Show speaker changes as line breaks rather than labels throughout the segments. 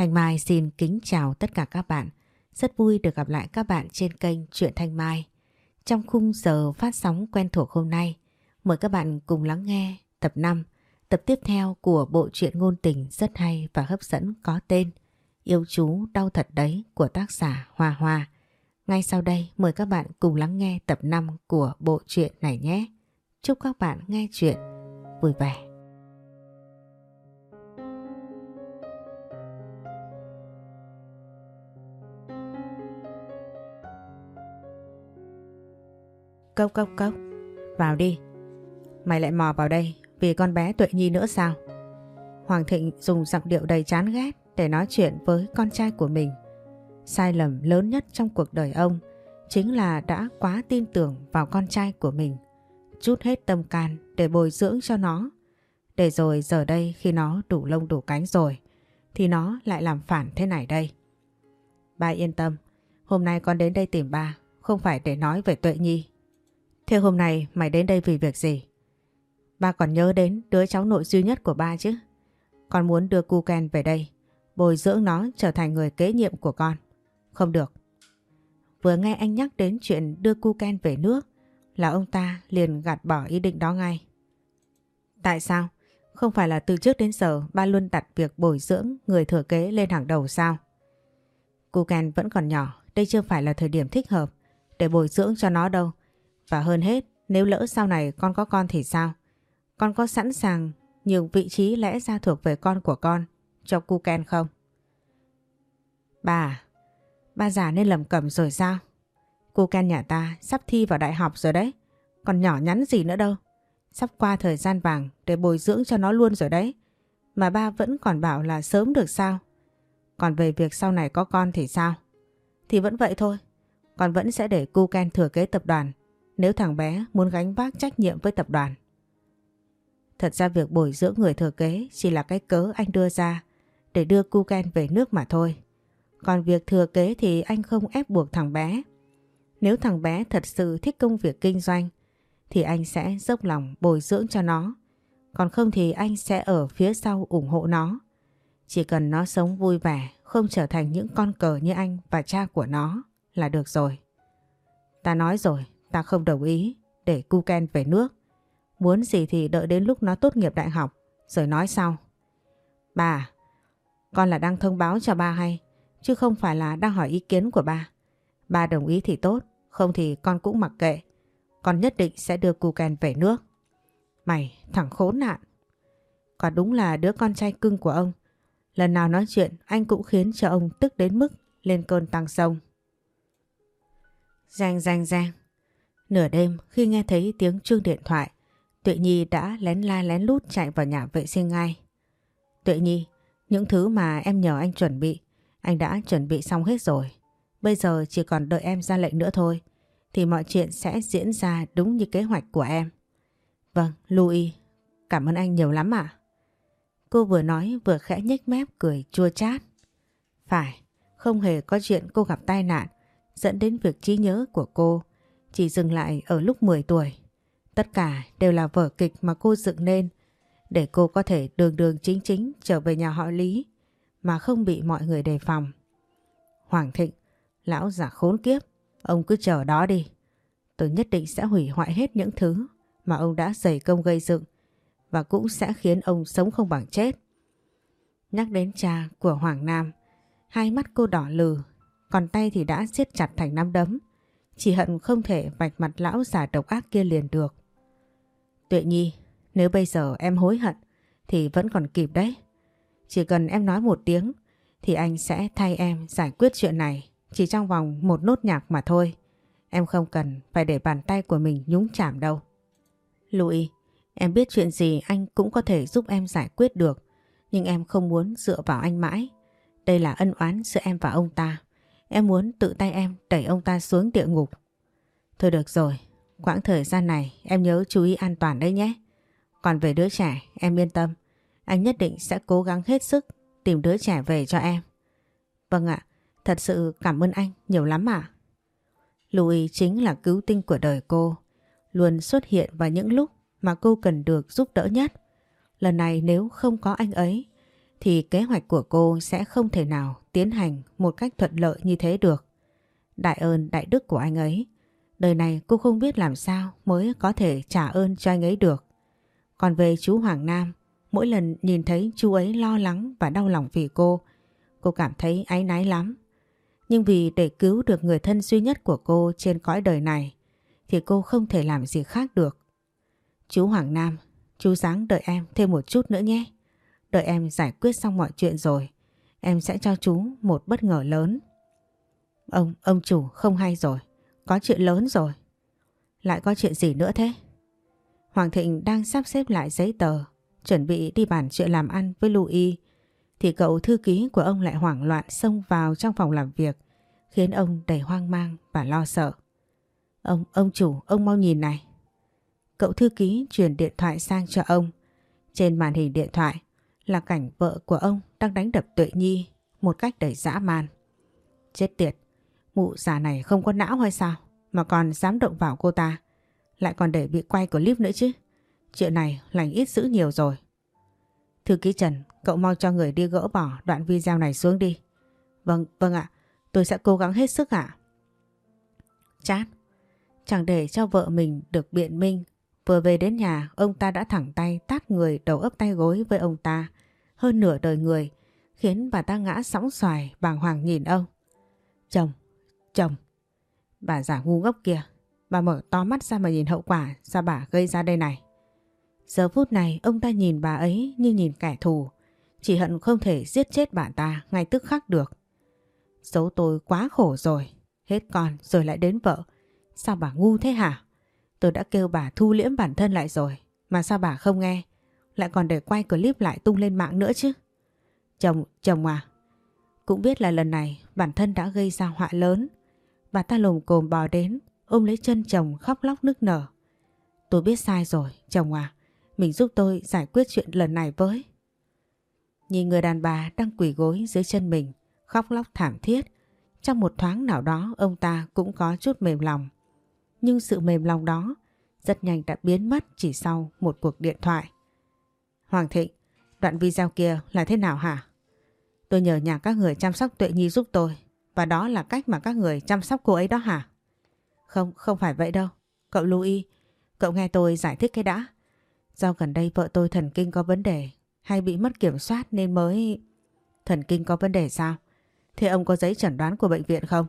Thanh Mai xin kính chào tất cả các bạn. Rất vui được gặp lại các bạn trên kênh Truyện Thanh Mai. Trong khung giờ phát sóng quen thuộc hôm nay, mời các bạn cùng lắng nghe tập 5, tập tiếp theo của bộ truyện ngôn tình rất hay và hấp dẫn có tên Yêu chú đau thật đấy của tác giả Hoa Hoa. Ngay sau đây mời các bạn cùng lắng nghe tập 5 của bộ truyện này nhé. Chúc các bạn nghe chuyện vui vẻ. Cốc cốc cốc, vào đi. Mày lại mò vào đây vì con bé Tuệ Nhi nữa sao? Hoàng Thịnh dùng giọng điệu đầy chán ghét để nói chuyện với con trai của mình. Sai lầm lớn nhất trong cuộc đời ông chính là đã quá tin tưởng vào con trai của mình. Chút hết tâm can để bồi dưỡng cho nó. Để rồi giờ đây khi nó đủ lông đủ cánh rồi thì nó lại làm phản thế này đây. Ba yên tâm, hôm nay con đến đây tìm ba không phải để nói về Tuệ Nhi Thế hôm nay mày đến đây vì việc gì? Ba còn nhớ đến đứa cháu nội duy nhất của ba chứ. Con muốn đưa cu Ken về đây, bồi dưỡng nó trở thành người kế nhiệm của con. Không được. Vừa nghe anh nhắc đến chuyện đưa cu Ken về nước là ông ta liền gạt bỏ ý định đó ngay. Tại sao? Không phải là từ trước đến giờ ba luôn đặt việc bồi dưỡng người thừa kế lên hàng đầu sao? Cu Ken vẫn còn nhỏ, đây chưa phải là thời điểm thích hợp để bồi dưỡng cho nó đâu. Và hơn hết, nếu lỡ sau này con có con thì sao? Con có sẵn sàng nhường vị trí lẽ ra thuộc về con của con cho cu Ken không? Bà, ba già nên lầm cầm rồi sao? Cô Ken nhà ta sắp thi vào đại học rồi đấy. Còn nhỏ nhắn gì nữa đâu. Sắp qua thời gian vàng để bồi dưỡng cho nó luôn rồi đấy. Mà ba vẫn còn bảo là sớm được sao? Còn về việc sau này có con thì sao? Thì vẫn vậy thôi. Con vẫn sẽ để cu Ken thừa kế tập đoàn nếu thằng bé muốn gánh vác trách nhiệm với tập đoàn. Thật ra việc bồi dưỡng người thừa kế chỉ là cái cớ anh đưa ra để đưa Kuken về nước mà thôi. Còn việc thừa kế thì anh không ép buộc thằng bé. Nếu thằng bé thật sự thích công việc kinh doanh thì anh sẽ dốc lòng bồi dưỡng cho nó. Còn không thì anh sẽ ở phía sau ủng hộ nó. Chỉ cần nó sống vui vẻ, không trở thành những con cờ như anh và cha của nó là được rồi. Ta nói rồi, Ta không đồng ý để cu Ken về nước. Muốn gì thì đợi đến lúc nó tốt nghiệp đại học rồi nói sau. Bà, con là đang thông báo cho ba hay chứ không phải là đang hỏi ý kiến của ba. Ba đồng ý thì tốt, không thì con cũng mặc kệ. Con nhất định sẽ đưa cu Ken về nước. Mày, thằng khốn nạn. Quả đúng là đứa con trai cưng của ông. Lần nào nói chuyện anh cũng khiến cho ông tức đến mức lên cơn tăng sông. Giang giang giang. Nửa đêm khi nghe thấy tiếng chuông điện thoại, Tuệ Nhi đã lén la lén lút chạy vào nhà vệ sinh ngay. Tuệ Nhi, những thứ mà em nhờ anh chuẩn bị, anh đã chuẩn bị xong hết rồi. Bây giờ chỉ còn đợi em ra lệnh nữa thôi, thì mọi chuyện sẽ diễn ra đúng như kế hoạch của em. Vâng, Louis, cảm ơn anh nhiều lắm ạ. Cô vừa nói vừa khẽ nhếch mép cười chua chát. Phải, không hề có chuyện cô gặp tai nạn dẫn đến việc trí nhớ của cô chỉ dừng lại ở lúc 10 tuổi. Tất cả đều là vở kịch mà cô dựng nên để cô có thể đường đường chính chính trở về nhà họ Lý mà không bị mọi người đề phòng. Hoàng Thịnh, lão giả khốn kiếp, ông cứ chờ đó đi. Tôi nhất định sẽ hủy hoại hết những thứ mà ông đã dày công gây dựng và cũng sẽ khiến ông sống không bằng chết. Nhắc đến cha của Hoàng Nam, hai mắt cô đỏ lừ, còn tay thì đã siết chặt thành nắm đấm. Chỉ hận không thể vạch mặt lão giả độc ác kia liền được. Tuệ Nhi, nếu bây giờ em hối hận thì vẫn còn kịp đấy. Chỉ cần em nói một tiếng thì anh sẽ thay em giải quyết chuyện này chỉ trong vòng một nốt nhạc mà thôi. Em không cần phải để bàn tay của mình nhúng chạm đâu. Louis, em biết chuyện gì anh cũng có thể giúp em giải quyết được. Nhưng em không muốn dựa vào anh mãi. Đây là ân oán giữa em và ông ta. Em muốn tự tay em đẩy ông ta xuống địa ngục. Thôi được rồi, quãng thời gian này em nhớ chú ý an toàn đấy nhé. Còn về đứa trẻ, em yên tâm. Anh nhất định sẽ cố gắng hết sức tìm đứa trẻ về cho em. Vâng ạ, thật sự cảm ơn anh nhiều lắm ạ. Louis chính là cứu tinh của đời cô, luôn xuất hiện vào những lúc mà cô cần được giúp đỡ nhất. Lần này nếu không có anh ấy, thì kế hoạch của cô sẽ không thể nào tiến hành một cách thuận lợi như thế được. Đại ơn đại đức của anh ấy. Đời này cô không biết làm sao mới có thể trả ơn cho anh ấy được. Còn về chú Hoàng Nam, mỗi lần nhìn thấy chú ấy lo lắng và đau lòng vì cô, cô cảm thấy áy náy lắm. Nhưng vì để cứu được người thân duy nhất của cô trên cõi đời này, thì cô không thể làm gì khác được. Chú Hoàng Nam, chú sáng đợi em thêm một chút nữa nhé. Đợi em giải quyết xong mọi chuyện rồi, em sẽ cho chú một bất ngờ lớn. Ông, ông chủ không hay rồi, có chuyện lớn rồi. Lại có chuyện gì nữa thế? Hoàng Thịnh đang sắp xếp lại giấy tờ, chuẩn bị đi bàn chuyện làm ăn với Louis, thì cậu thư ký của ông lại hoảng loạn xông vào trong phòng làm việc, khiến ông đầy hoang mang và lo sợ. Ông, ông chủ, ông mau nhìn này. Cậu thư ký truyền điện thoại sang cho ông. Trên màn hình điện thoại là cảnh vợ của ông đang đánh đập Tuệ Nhi một cách đầy dã man. Chết tiệt, mụ già này không có não hay sao mà còn dám động vào cô ta. Lại còn để bị quay clip nữa chứ. Chuyện này lành ít dữ nhiều rồi. Thư ký Trần, cậu mau cho người đi gỡ bỏ đoạn video này xuống đi. Vâng, vâng ạ. Tôi sẽ cố gắng hết sức ạ. Chát. Chẳng để cho vợ mình được biện minh. Vừa về đến nhà, ông ta đã thẳng tay tát người đầu ấp tay gối với ông ta. Hơn nửa đời người, khiến bà ta ngã sóng xoài bàng hoàng nhìn ông. Chồng, chồng. Bà giả ngu ngốc kia, bà mở to mắt ra mà nhìn hậu quả do bà gây ra đây này. Giờ phút này ông ta nhìn bà ấy như nhìn kẻ thù, chỉ hận không thể giết chết bà ta ngay tức khắc được. Dấu tôi quá khổ rồi, hết con rồi lại đến vợ. Sao bà ngu thế hả? Tôi đã kêu bà thu liễm bản thân lại rồi, mà sao bà không nghe? Lại còn để quay clip lại tung lên mạng nữa chứ? Chồng, chồng à? Cũng biết là lần này bản thân đã gây ra họa lớn. Bà ta lồm cồm bò đến, ôm lấy chân chồng khóc lóc nức nở. Tôi biết sai rồi, chồng à. Mình giúp tôi giải quyết chuyện lần này với. Nhìn người đàn bà đang quỳ gối dưới chân mình, khóc lóc thảm thiết. Trong một thoáng nào đó ông ta cũng có chút mềm lòng. Nhưng sự mềm lòng đó rất nhanh đã biến mất chỉ sau một cuộc điện thoại. Hoàng Thịnh, đoạn video kia là thế nào hả? Tôi nhờ nhà các người chăm sóc Tuệ Nhi giúp tôi và đó là cách mà các người chăm sóc cô ấy đó hả? Không, không phải vậy đâu. Cậu Louis, cậu nghe tôi giải thích cái đã. Do gần đây vợ tôi thần kinh có vấn đề hay bị mất kiểm soát nên mới... Thần kinh có vấn đề sao? Thế ông có giấy chẩn đoán của bệnh viện không?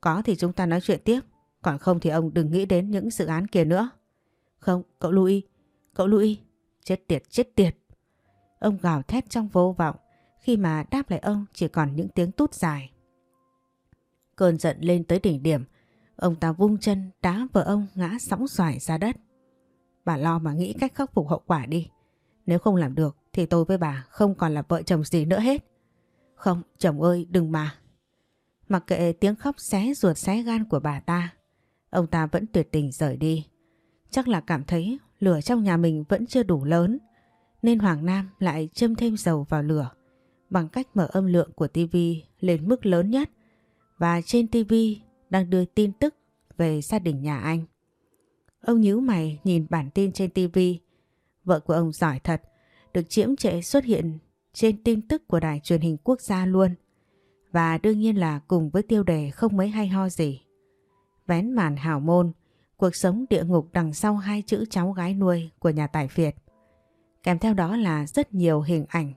Có thì chúng ta nói chuyện tiếp. Còn không thì ông đừng nghĩ đến những dự án kia nữa. Không, cậu Louis. Cậu Louis. Chết tiệt, chết tiệt. Ông gào thét trong vô vọng. Khi mà đáp lại ông chỉ còn những tiếng tút dài. Cơn giận lên tới đỉnh điểm. Ông ta vung chân đá vợ ông ngã sóng xoài ra đất. Bà lo mà nghĩ cách khắc phục hậu quả đi. Nếu không làm được thì tôi với bà không còn là vợ chồng gì nữa hết. Không, chồng ơi đừng mà. Mặc kệ tiếng khóc xé ruột xé gan của bà ta, ông ta vẫn tuyệt tình rời đi. Chắc là cảm thấy lửa trong nhà mình vẫn chưa đủ lớn, nên Hoàng Nam lại châm thêm dầu vào lửa bằng cách mở âm lượng của tivi lên mức lớn nhất và trên tivi đang đưa tin tức về gia đình nhà anh. Ông nhíu mày nhìn bản tin trên tivi Vợ của ông giỏi thật, được chiếm trệ xuất hiện trên tin tức của đài truyền hình quốc gia luôn. Và đương nhiên là cùng với tiêu đề không mấy hay ho gì. Vén màn hào môn, cuộc sống địa ngục đằng sau hai chữ cháu gái nuôi của nhà tài phiệt. Kèm theo đó là rất nhiều hình ảnh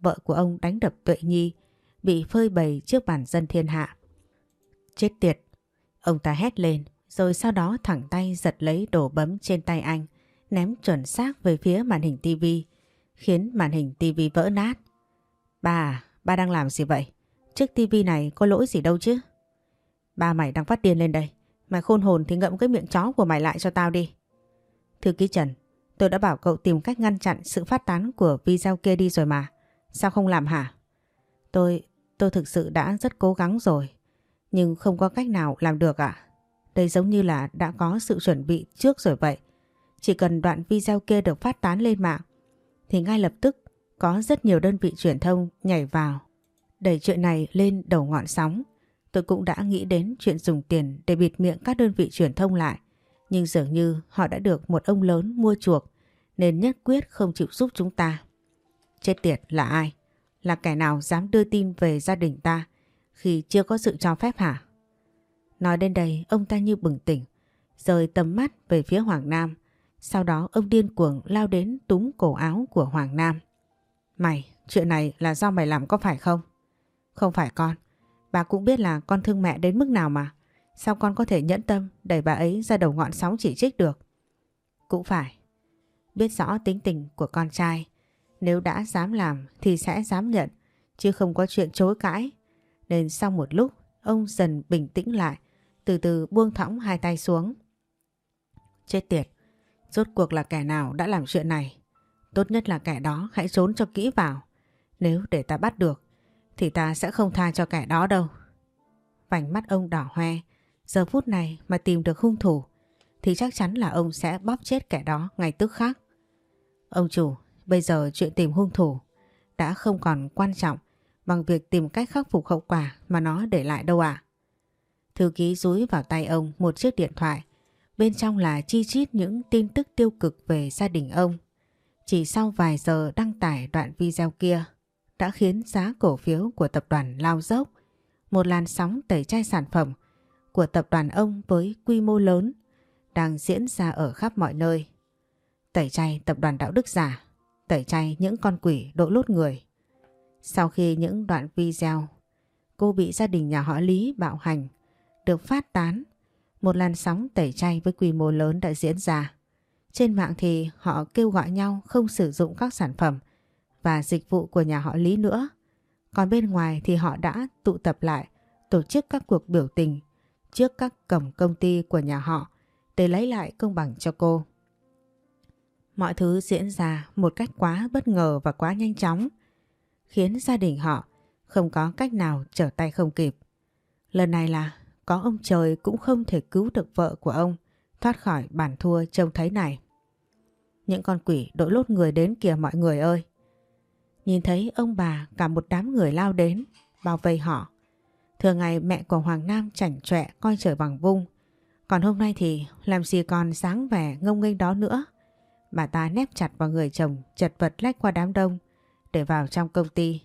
vợ của ông đánh đập Tuệ Nhi bị phơi bày trước bản dân thiên hạ. Chết tiệt! Ông ta hét lên rồi sau đó thẳng tay giật lấy đồ bấm trên tay anh ném chuẩn xác về phía màn hình tivi khiến màn hình tivi vỡ nát. bà, ba đang làm gì vậy? Chiếc tivi này có lỗi gì đâu chứ? Ba mày đang phát điên lên đây. Mày khôn hồn thì ngậm cái miệng chó của mày lại cho tao đi. Thư ký Trần, tôi đã bảo cậu tìm cách ngăn chặn sự phát tán của video kia đi rồi mà. Sao không làm hả? Tôi, tôi thực sự đã rất cố gắng rồi. Nhưng không có cách nào làm được ạ. Đây giống như là đã có sự chuẩn bị trước rồi vậy. Chỉ cần đoạn video kia được phát tán lên mạng thì ngay lập tức có rất nhiều đơn vị truyền thông nhảy vào đẩy chuyện này lên đầu ngọn sóng. Tôi cũng đã nghĩ đến chuyện dùng tiền để bịt miệng các đơn vị truyền thông lại. Nhưng dường như họ đã được một ông lớn mua chuộc nên nhất quyết không chịu giúp chúng ta. Chết tiệt là ai? là kẻ nào dám đưa tin về gia đình ta khi chưa có sự cho phép hả? Nói đến đây ông ta như bừng tỉnh, rời tầm mắt về phía Hoàng Nam. Sau đó ông điên cuồng lao đến túm cổ áo của Hoàng Nam. Mày, chuyện này là do mày làm có phải không? Không phải con. Bà cũng biết là con thương mẹ đến mức nào mà. Sao con có thể nhẫn tâm đẩy bà ấy ra đầu ngọn sóng chỉ trích được? Cũng phải. Biết rõ tính tình của con trai. Nếu đã dám làm thì sẽ dám nhận. Chứ không có chuyện chối cãi. Nên sau một lúc, ông dần bình tĩnh lại. Từ từ buông thõng hai tay xuống. Chết tiệt. Rốt cuộc là kẻ nào đã làm chuyện này? Tốt nhất là kẻ đó hãy trốn cho kỹ vào. Nếu để ta bắt được thì ta sẽ không tha cho kẻ đó đâu. Vành mắt ông đỏ hoe, giờ phút này mà tìm được hung thủ thì chắc chắn là ông sẽ bóp chết kẻ đó ngay tức khắc. Ông chủ, bây giờ chuyện tìm hung thủ đã không còn quan trọng bằng việc tìm cách khắc phục hậu quả mà nó để lại đâu ạ. Thư ký rúi vào tay ông một chiếc điện thoại. Bên trong là chi chít những tin tức tiêu cực về gia đình ông. Chỉ sau vài giờ đăng tải đoạn video kia đã khiến giá cổ phiếu của tập đoàn lao dốc. Một làn sóng tẩy chay sản phẩm của tập đoàn ông với quy mô lớn đang diễn ra ở khắp mọi nơi. Tẩy chay tập đoàn đạo đức giả, tẩy chay những con quỷ độ lốt người. Sau khi những đoạn video cô bị gia đình nhà họ Lý bạo hành được phát tán, một làn sóng tẩy chay với quy mô lớn đã diễn ra. Trên mạng thì họ kêu gọi nhau không sử dụng các sản phẩm và dịch vụ của nhà họ Lý nữa. Còn bên ngoài thì họ đã tụ tập lại, tổ chức các cuộc biểu tình trước các cổng công ty của nhà họ để lấy lại công bằng cho cô. Mọi thứ diễn ra một cách quá bất ngờ và quá nhanh chóng, khiến gia đình họ không có cách nào trở tay không kịp. Lần này là có ông trời cũng không thể cứu được vợ của ông, thoát khỏi bản thua trông thấy này. Những con quỷ đội lốt người đến kìa mọi người ơi. Nhìn thấy ông bà cả một đám người lao đến, bao vây họ. Thường ngày mẹ của Hoàng Nam chảnh chọe coi trời bằng vung. Còn hôm nay thì làm gì còn sáng vẻ ngông nghênh đó nữa. Bà ta nép chặt vào người chồng chật vật lách qua đám đông để vào trong công ty.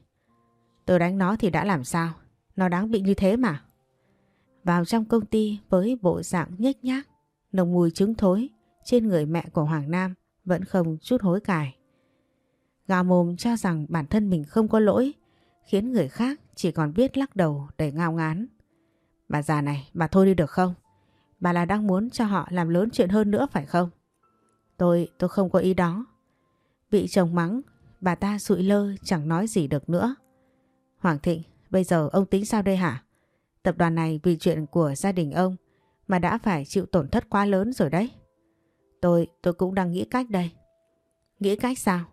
Tôi đánh nó thì đã làm sao? Nó đáng bị như thế mà. Vào trong công ty với bộ dạng nhếch nhác, nồng mùi trứng thối trên người mẹ của Hoàng Nam vẫn không chút hối cải. Gà mồm cho rằng bản thân mình không có lỗi, khiến người khác chỉ còn biết lắc đầu để ngao ngán. Bà già này, bà thôi đi được không? Bà là đang muốn cho họ làm lớn chuyện hơn nữa phải không? Tôi, tôi không có ý đó. Bị chồng mắng, bà ta sụi lơ chẳng nói gì được nữa. Hoàng Thịnh, bây giờ ông tính sao đây hả? Tập đoàn này vì chuyện của gia đình ông mà đã phải chịu tổn thất quá lớn rồi đấy. Tôi, tôi cũng đang nghĩ cách đây. Nghĩ cách sao?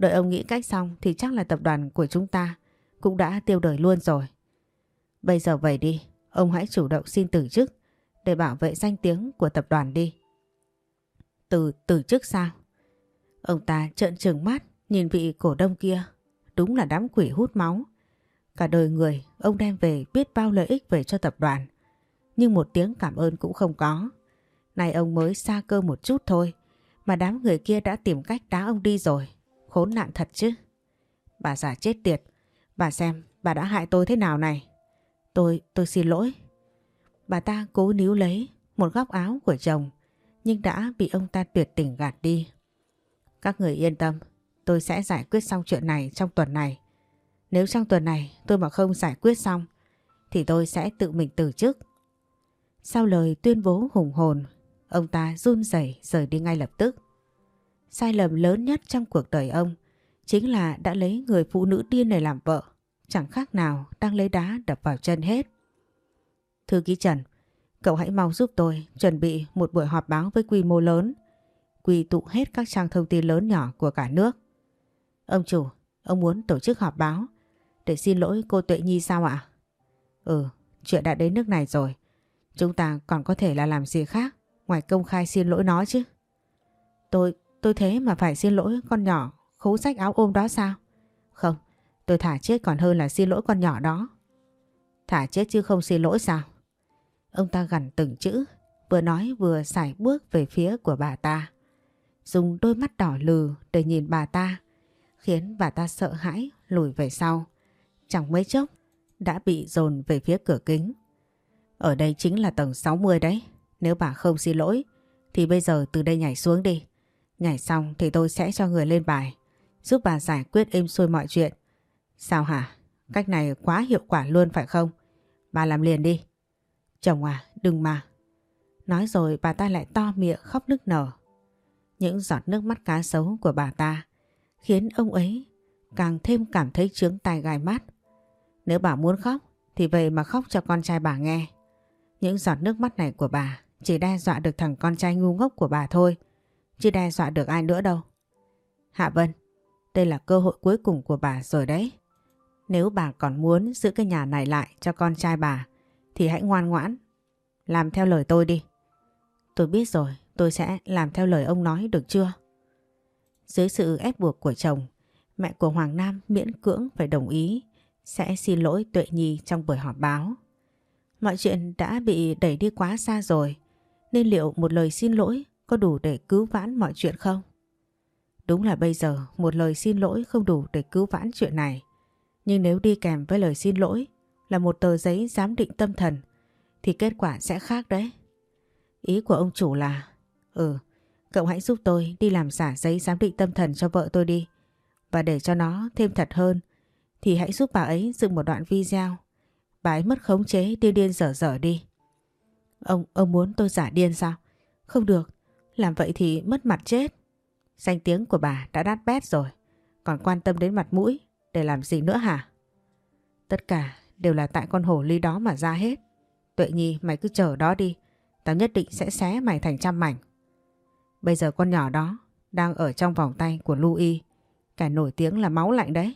Đợi ông nghĩ cách xong thì chắc là tập đoàn của chúng ta cũng đã tiêu đời luôn rồi. Bây giờ vậy đi, ông hãy chủ động xin từ chức để bảo vệ danh tiếng của tập đoàn đi. Từ từ chức sao? Ông ta trợn trừng mắt nhìn vị cổ đông kia, đúng là đám quỷ hút máu. Cả đời người ông đem về biết bao lợi ích về cho tập đoàn, nhưng một tiếng cảm ơn cũng không có. Này ông mới xa cơ một chút thôi, mà đám người kia đã tìm cách đá ông đi rồi. Khốn nạn thật chứ. Bà già chết tiệt. Bà xem bà đã hại tôi thế nào này. Tôi, tôi xin lỗi. Bà ta cố níu lấy một góc áo của chồng nhưng đã bị ông ta tuyệt tình gạt đi. Các người yên tâm, tôi sẽ giải quyết xong chuyện này trong tuần này. Nếu trong tuần này tôi mà không giải quyết xong thì tôi sẽ tự mình từ chức. Sau lời tuyên bố hùng hồn, ông ta run rẩy rời đi ngay lập tức. Sai lầm lớn nhất trong cuộc đời ông chính là đã lấy người phụ nữ điên này làm vợ. Chẳng khác nào đang lấy đá đập vào chân hết. Thư ký Trần, cậu hãy mau giúp tôi chuẩn bị một buổi họp báo với quy mô lớn. Quy tụ hết các trang thông tin lớn nhỏ của cả nước. Ông chủ, ông muốn tổ chức họp báo để xin lỗi cô Tuệ Nhi sao ạ? Ừ, chuyện đã đến nước này rồi. Chúng ta còn có thể là làm gì khác ngoài công khai xin lỗi nó chứ. Tôi, Tôi thế mà phải xin lỗi con nhỏ khố sách áo ôm đó sao? Không, tôi thả chết còn hơn là xin lỗi con nhỏ đó. Thả chết chứ không xin lỗi sao? Ông ta gằn từng chữ, vừa nói vừa xài bước về phía của bà ta. Dùng đôi mắt đỏ lừ để nhìn bà ta, khiến bà ta sợ hãi lùi về sau. Chẳng mấy chốc đã bị dồn về phía cửa kính. Ở đây chính là tầng 60 đấy. Nếu bà không xin lỗi thì bây giờ từ đây nhảy xuống đi. Nhảy xong thì tôi sẽ cho người lên bài giúp bà giải quyết êm xuôi mọi chuyện. Sao hả? Cách này quá hiệu quả luôn phải không? Bà làm liền đi. Chồng à, đừng mà. Nói rồi bà ta lại to miệng khóc nức nở. Những giọt nước mắt cá sấu của bà ta khiến ông ấy càng thêm cảm thấy trướng tai gai mắt. Nếu bà muốn khóc thì về mà khóc cho con trai bà nghe. Những giọt nước mắt này của bà chỉ đe dọa được thằng con trai ngu ngốc của bà thôi, chứ đe dọa được ai nữa đâu. Hạ Vân, đây là cơ hội cuối cùng của bà rồi đấy. Nếu bà còn muốn giữ cái nhà này lại cho con trai bà thì hãy ngoan ngoãn, làm theo lời tôi đi. Tôi biết rồi, tôi sẽ làm theo lời ông nói được chưa? Dưới sự ép buộc của chồng, mẹ của Hoàng Nam miễn cưỡng phải đồng ý sẽ xin lỗi Tuệ Nhi trong buổi họp báo. Mọi chuyện đã bị đẩy đi quá xa rồi, nên liệu một lời xin lỗi có đủ để cứu vãn mọi chuyện không? Đúng là bây giờ một lời xin lỗi không đủ để cứu vãn chuyện này. Nhưng nếu đi kèm với lời xin lỗi là một tờ giấy giám định tâm thần thì kết quả sẽ khác đấy. Ý của ông chủ là Ừ, cậu hãy giúp tôi đi làm giả giấy giám định tâm thần cho vợ tôi đi. Và để cho nó thêm thật hơn thì hãy giúp bà ấy dựng một đoạn video. Bà ấy mất khống chế điên điên dở dở đi. Ông, ông muốn tôi giả điên sao? Không được, làm vậy thì mất mặt chết. Danh tiếng của bà đã đắt bét rồi, còn quan tâm đến mặt mũi để làm gì nữa hả? Tất cả đều là tại con hổ ly đó mà ra hết. Tuệ Nhi mày cứ chờ đó đi, tao nhất định sẽ xé mày thành trăm mảnh. Bây giờ con nhỏ đó đang ở trong vòng tay của Louis, cả nổi tiếng là máu lạnh đấy.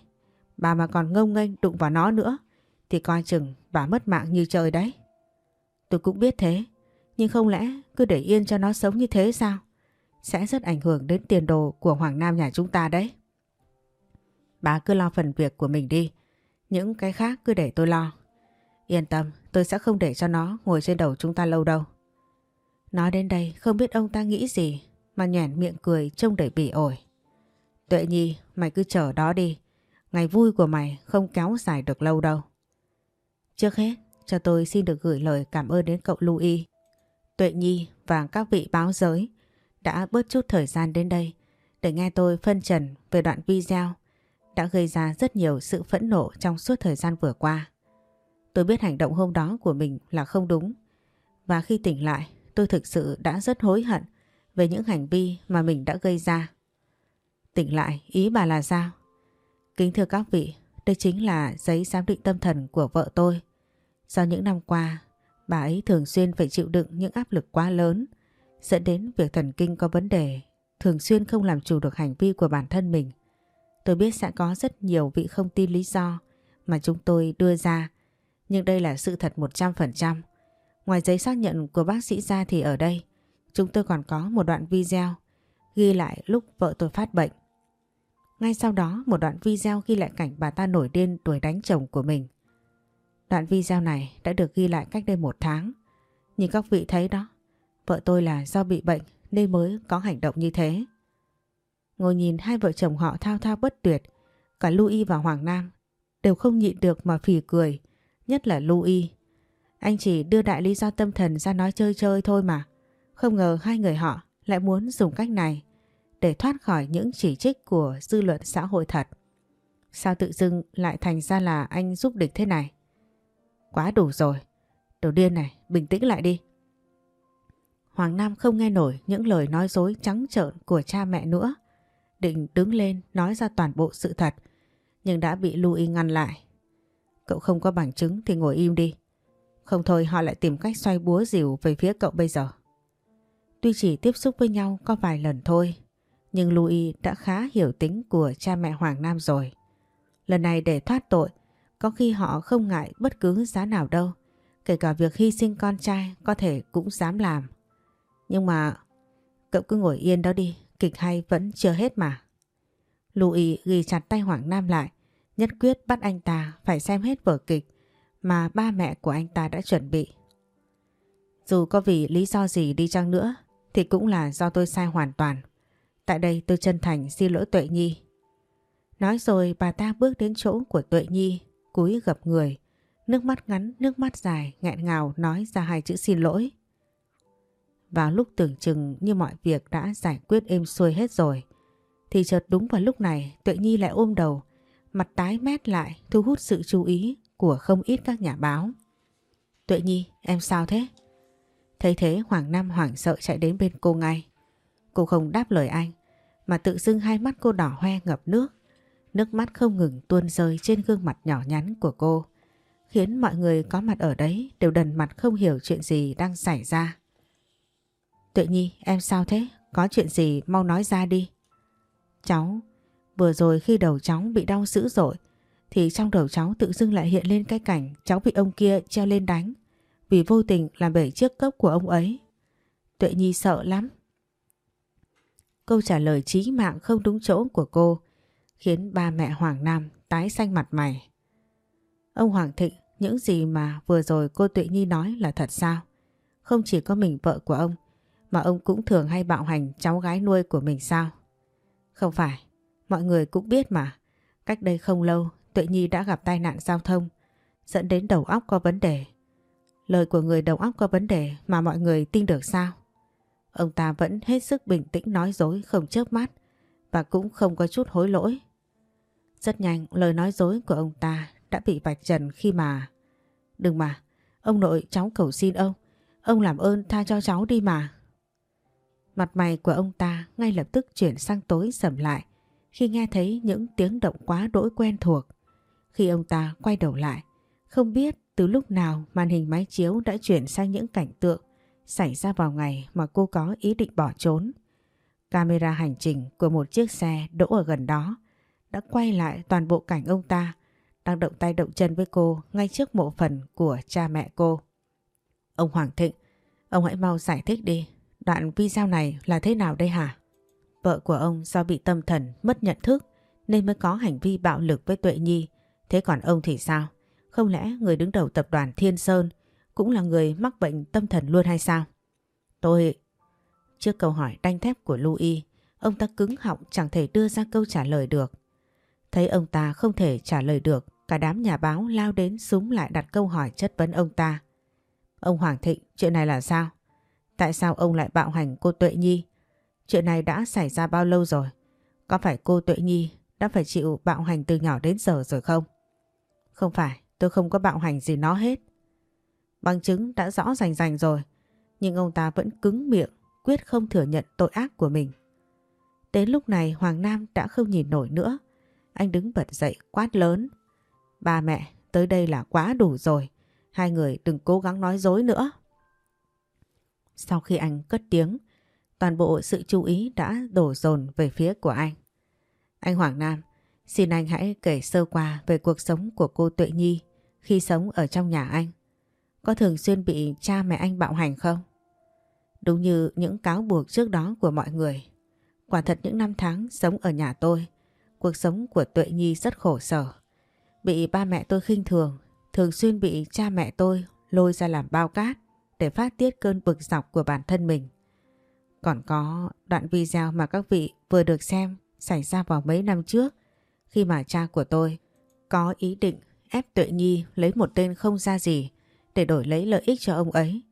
Bà mà còn ngông nghênh đụng vào nó nữa thì coi chừng bà mất mạng như trời đấy. Tôi cũng biết thế, nhưng không lẽ cứ để yên cho nó sống như thế sao? Sẽ rất ảnh hưởng đến tiền đồ của Hoàng Nam nhà chúng ta đấy. Bà cứ lo phần việc của mình đi, những cái khác cứ để tôi lo. Yên tâm, tôi sẽ không để cho nó ngồi trên đầu chúng ta lâu đâu. Nói đến đây không biết ông ta nghĩ gì mà nhoẻn miệng cười trông đầy bỉ ổi. Tuệ Nhi, mày cứ chờ đó đi. Ngày vui của mày không kéo dài được lâu đâu. Trước hết, cho tôi xin được gửi lời cảm ơn đến cậu Louis, Tuệ Nhi và các vị báo giới đã bớt chút thời gian đến đây để nghe tôi phân trần về đoạn video đã gây ra rất nhiều sự phẫn nộ trong suốt thời gian vừa qua. Tôi biết hành động hôm đó của mình là không đúng và khi tỉnh lại tôi thực sự đã rất hối hận về những hành vi mà mình đã gây ra. Tỉnh lại, ý bà là sao? Kính thưa các vị, đây chính là giấy giám định tâm thần của vợ tôi. Do những năm qua, bà ấy thường xuyên phải chịu đựng những áp lực quá lớn, dẫn đến việc thần kinh có vấn đề, thường xuyên không làm chủ được hành vi của bản thân mình. Tôi biết sẽ có rất nhiều vị không tin lý do mà chúng tôi đưa ra, nhưng đây là sự thật 100%. Ngoài giấy xác nhận của bác sĩ ra thì ở đây, chúng tôi còn có một đoạn video ghi lại lúc vợ tôi phát bệnh. Ngay sau đó một đoạn video ghi lại cảnh bà ta nổi điên đuổi đánh chồng của mình. Đoạn video này đã được ghi lại cách đây một tháng. Nhìn các vị thấy đó, vợ tôi là do bị bệnh nên mới có hành động như thế. Ngồi nhìn hai vợ chồng họ thao thao bất tuyệt, cả Louis và Hoàng Nam đều không nhịn được mà phì cười, nhất là Louis. Anh chỉ đưa đại lý do tâm thần ra nói chơi chơi thôi mà. Không ngờ hai người họ lại muốn dùng cách này để thoát khỏi những chỉ trích của dư luận xã hội thật. Sao tự dưng lại thành ra là anh giúp địch thế này? Quá đủ rồi. Đồ điên này, bình tĩnh lại đi. Hoàng Nam không nghe nổi những lời nói dối trắng trợn của cha mẹ nữa. Định đứng lên nói ra toàn bộ sự thật, nhưng đã bị Louis ngăn lại. Cậu không có bằng chứng thì ngồi im đi. Không thôi họ lại tìm cách xoay búa rìu về phía cậu bây giờ. Tuy chỉ tiếp xúc với nhau có vài lần thôi, nhưng Louis đã khá hiểu tính của cha mẹ Hoàng Nam rồi. Lần này để thoát tội, có khi họ không ngại bất cứ giá nào đâu, kể cả việc hy sinh con trai có thể cũng dám làm. Nhưng mà cậu cứ ngồi yên đó đi, kịch hay vẫn chưa hết mà. Louis ghi chặt tay Hoàng Nam lại, nhất quyết bắt anh ta phải xem hết vở kịch mà ba mẹ của anh ta đã chuẩn bị. Dù có vì lý do gì đi chăng nữa thì cũng là do tôi sai hoàn toàn. Tại đây tôi chân thành xin lỗi Tuệ Nhi. Nói rồi bà ta bước đến chỗ của Tuệ Nhi, cúi gập người, nước mắt ngắn, nước mắt dài, nghẹn ngào nói ra hai chữ xin lỗi. Vào lúc tưởng chừng như mọi việc đã giải quyết êm xuôi hết rồi, thì chợt đúng vào lúc này Tuệ Nhi lại ôm đầu, mặt tái mét lại thu hút sự chú ý của không ít các nhà báo. Tuệ Nhi, em sao thế? Thấy thế Hoàng Nam hoảng sợ chạy đến bên cô ngay. Cô không đáp lời anh, mà tự dưng hai mắt cô đỏ hoe ngập nước. Nước mắt không ngừng tuôn rơi trên gương mặt nhỏ nhắn của cô, khiến mọi người có mặt ở đấy đều đần mặt không hiểu chuyện gì đang xảy ra. Tuệ Nhi, em sao thế? Có chuyện gì mau nói ra đi. Cháu, vừa rồi khi đầu cháu bị đau dữ dội, thì trong đầu cháu tự dưng lại hiện lên cái cảnh cháu bị ông kia treo lên đánh vì vô tình làm bể chiếc cốc của ông ấy. Tuệ Nhi sợ lắm. Câu trả lời chí mạng không đúng chỗ của cô khiến ba mẹ Hoàng Nam tái xanh mặt mày. Ông Hoàng Thịnh, những gì mà vừa rồi cô Tuệ Nhi nói là thật sao? Không chỉ có mình vợ của ông, mà ông cũng thường hay bạo hành cháu gái nuôi của mình sao? Không phải, mọi người cũng biết mà. Cách đây không lâu, Tuệ Nhi đã gặp tai nạn giao thông, dẫn đến đầu óc có vấn đề. Lời của người đầu óc có vấn đề mà mọi người tin được sao? Ông ta vẫn hết sức bình tĩnh nói dối không chớp mắt và cũng không có chút hối lỗi. Rất nhanh lời nói dối của ông ta đã bị vạch trần khi mà... Đừng mà, ông nội cháu cầu xin ông, ông làm ơn tha cho cháu đi mà. Mặt mày của ông ta ngay lập tức chuyển sang tối sầm lại khi nghe thấy những tiếng động quá đỗi quen thuộc. Khi ông ta quay đầu lại, không biết từ lúc nào màn hình máy chiếu đã chuyển sang những cảnh tượng xảy ra vào ngày mà cô có ý định bỏ trốn. Camera hành trình của một chiếc xe đỗ ở gần đó đã quay lại toàn bộ cảnh ông ta đang động tay động chân với cô ngay trước mộ phần của cha mẹ cô. Ông Hoàng Thịnh, ông hãy mau giải thích đi, đoạn video này là thế nào đây hả? Vợ của ông do bị tâm thần, mất nhận thức nên mới có hành vi bạo lực với Tuệ Nhi. Thế còn ông thì sao? Không lẽ người đứng đầu tập đoàn Thiên Sơn cũng là người mắc bệnh tâm thần luôn hay sao? Tôi... Trước câu hỏi đanh thép của Louis, ông ta cứng họng chẳng thể đưa ra câu trả lời được. Thấy ông ta không thể trả lời được, cả đám nhà báo lao đến súng lại đặt câu hỏi chất vấn ông ta. Ông Hoàng Thịnh, chuyện này là sao? Tại sao ông lại bạo hành cô Tuệ Nhi? Chuyện này đã xảy ra bao lâu rồi? Có phải cô Tuệ Nhi đã phải chịu bạo hành từ nhỏ đến giờ rồi không? Không phải, tôi không có bạo hành gì nó hết. Bằng chứng đã rõ rành rành rồi, nhưng ông ta vẫn cứng miệng, quyết không thừa nhận tội ác của mình. Đến lúc này Hoàng Nam đã không nhìn nổi nữa. Anh đứng bật dậy quát lớn. Ba mẹ, tới đây là quá đủ rồi. Hai người đừng cố gắng nói dối nữa. Sau khi anh cất tiếng, toàn bộ sự chú ý đã đổ dồn về phía của anh. Anh Hoàng Nam, xin anh hãy kể sơ qua về cuộc sống của cô Tuệ Nhi khi sống ở trong nhà anh. Có thường xuyên bị cha mẹ anh bạo hành không? Đúng như những cáo buộc trước đó của mọi người. Quả thật những năm tháng sống ở nhà tôi, cuộc sống của Tuệ Nhi rất khổ sở. Bị ba mẹ tôi khinh thường, thường xuyên bị cha mẹ tôi lôi ra làm bao cát để phát tiết cơn bực dọc của bản thân mình. Còn có đoạn video mà các vị vừa được xem xảy ra vào mấy năm trước khi mà cha của tôi có ý định ép Tuệ Nhi lấy một tên không ra gì để đổi lấy lợi ích cho ông ấy.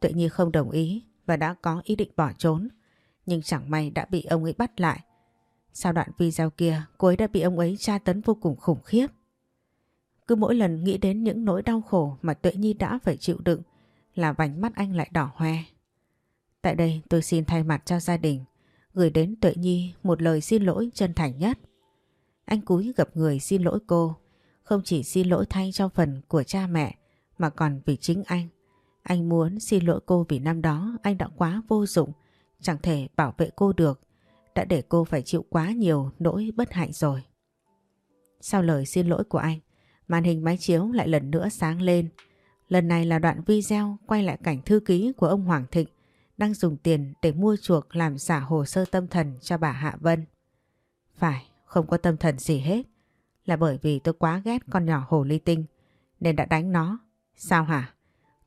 Tuệ Nhi không đồng ý và đã có ý định bỏ trốn nhưng chẳng may đã bị ông ấy bắt lại. Sau đoạn video kia cô ấy đã bị ông ấy tra tấn vô cùng khủng khiếp. Cứ mỗi lần nghĩ đến những nỗi đau khổ mà Tuệ Nhi đã phải chịu đựng là vành mắt anh lại đỏ hoe. Tại đây tôi xin thay mặt cho gia đình gửi đến Tuệ Nhi một lời xin lỗi chân thành nhất. Anh cúi gặp người xin lỗi cô, không chỉ xin lỗi thay cho phần của cha mẹ mà còn vì chính anh. Anh muốn xin lỗi cô vì năm đó anh đã quá vô dụng, chẳng thể bảo vệ cô được, đã để cô phải chịu quá nhiều nỗi bất hạnh rồi. Sau lời xin lỗi của anh, màn hình máy chiếu lại lần nữa sáng lên. Lần này là đoạn video quay lại cảnh thư ký của ông Hoàng Thịnh đang dùng tiền để mua chuộc làm giả hồ sơ tâm thần cho bà Hạ Vân. Phải, không có tâm thần gì hết. Là bởi vì tôi quá ghét con nhỏ hồ ly tinh nên đã đánh nó. Sao hả?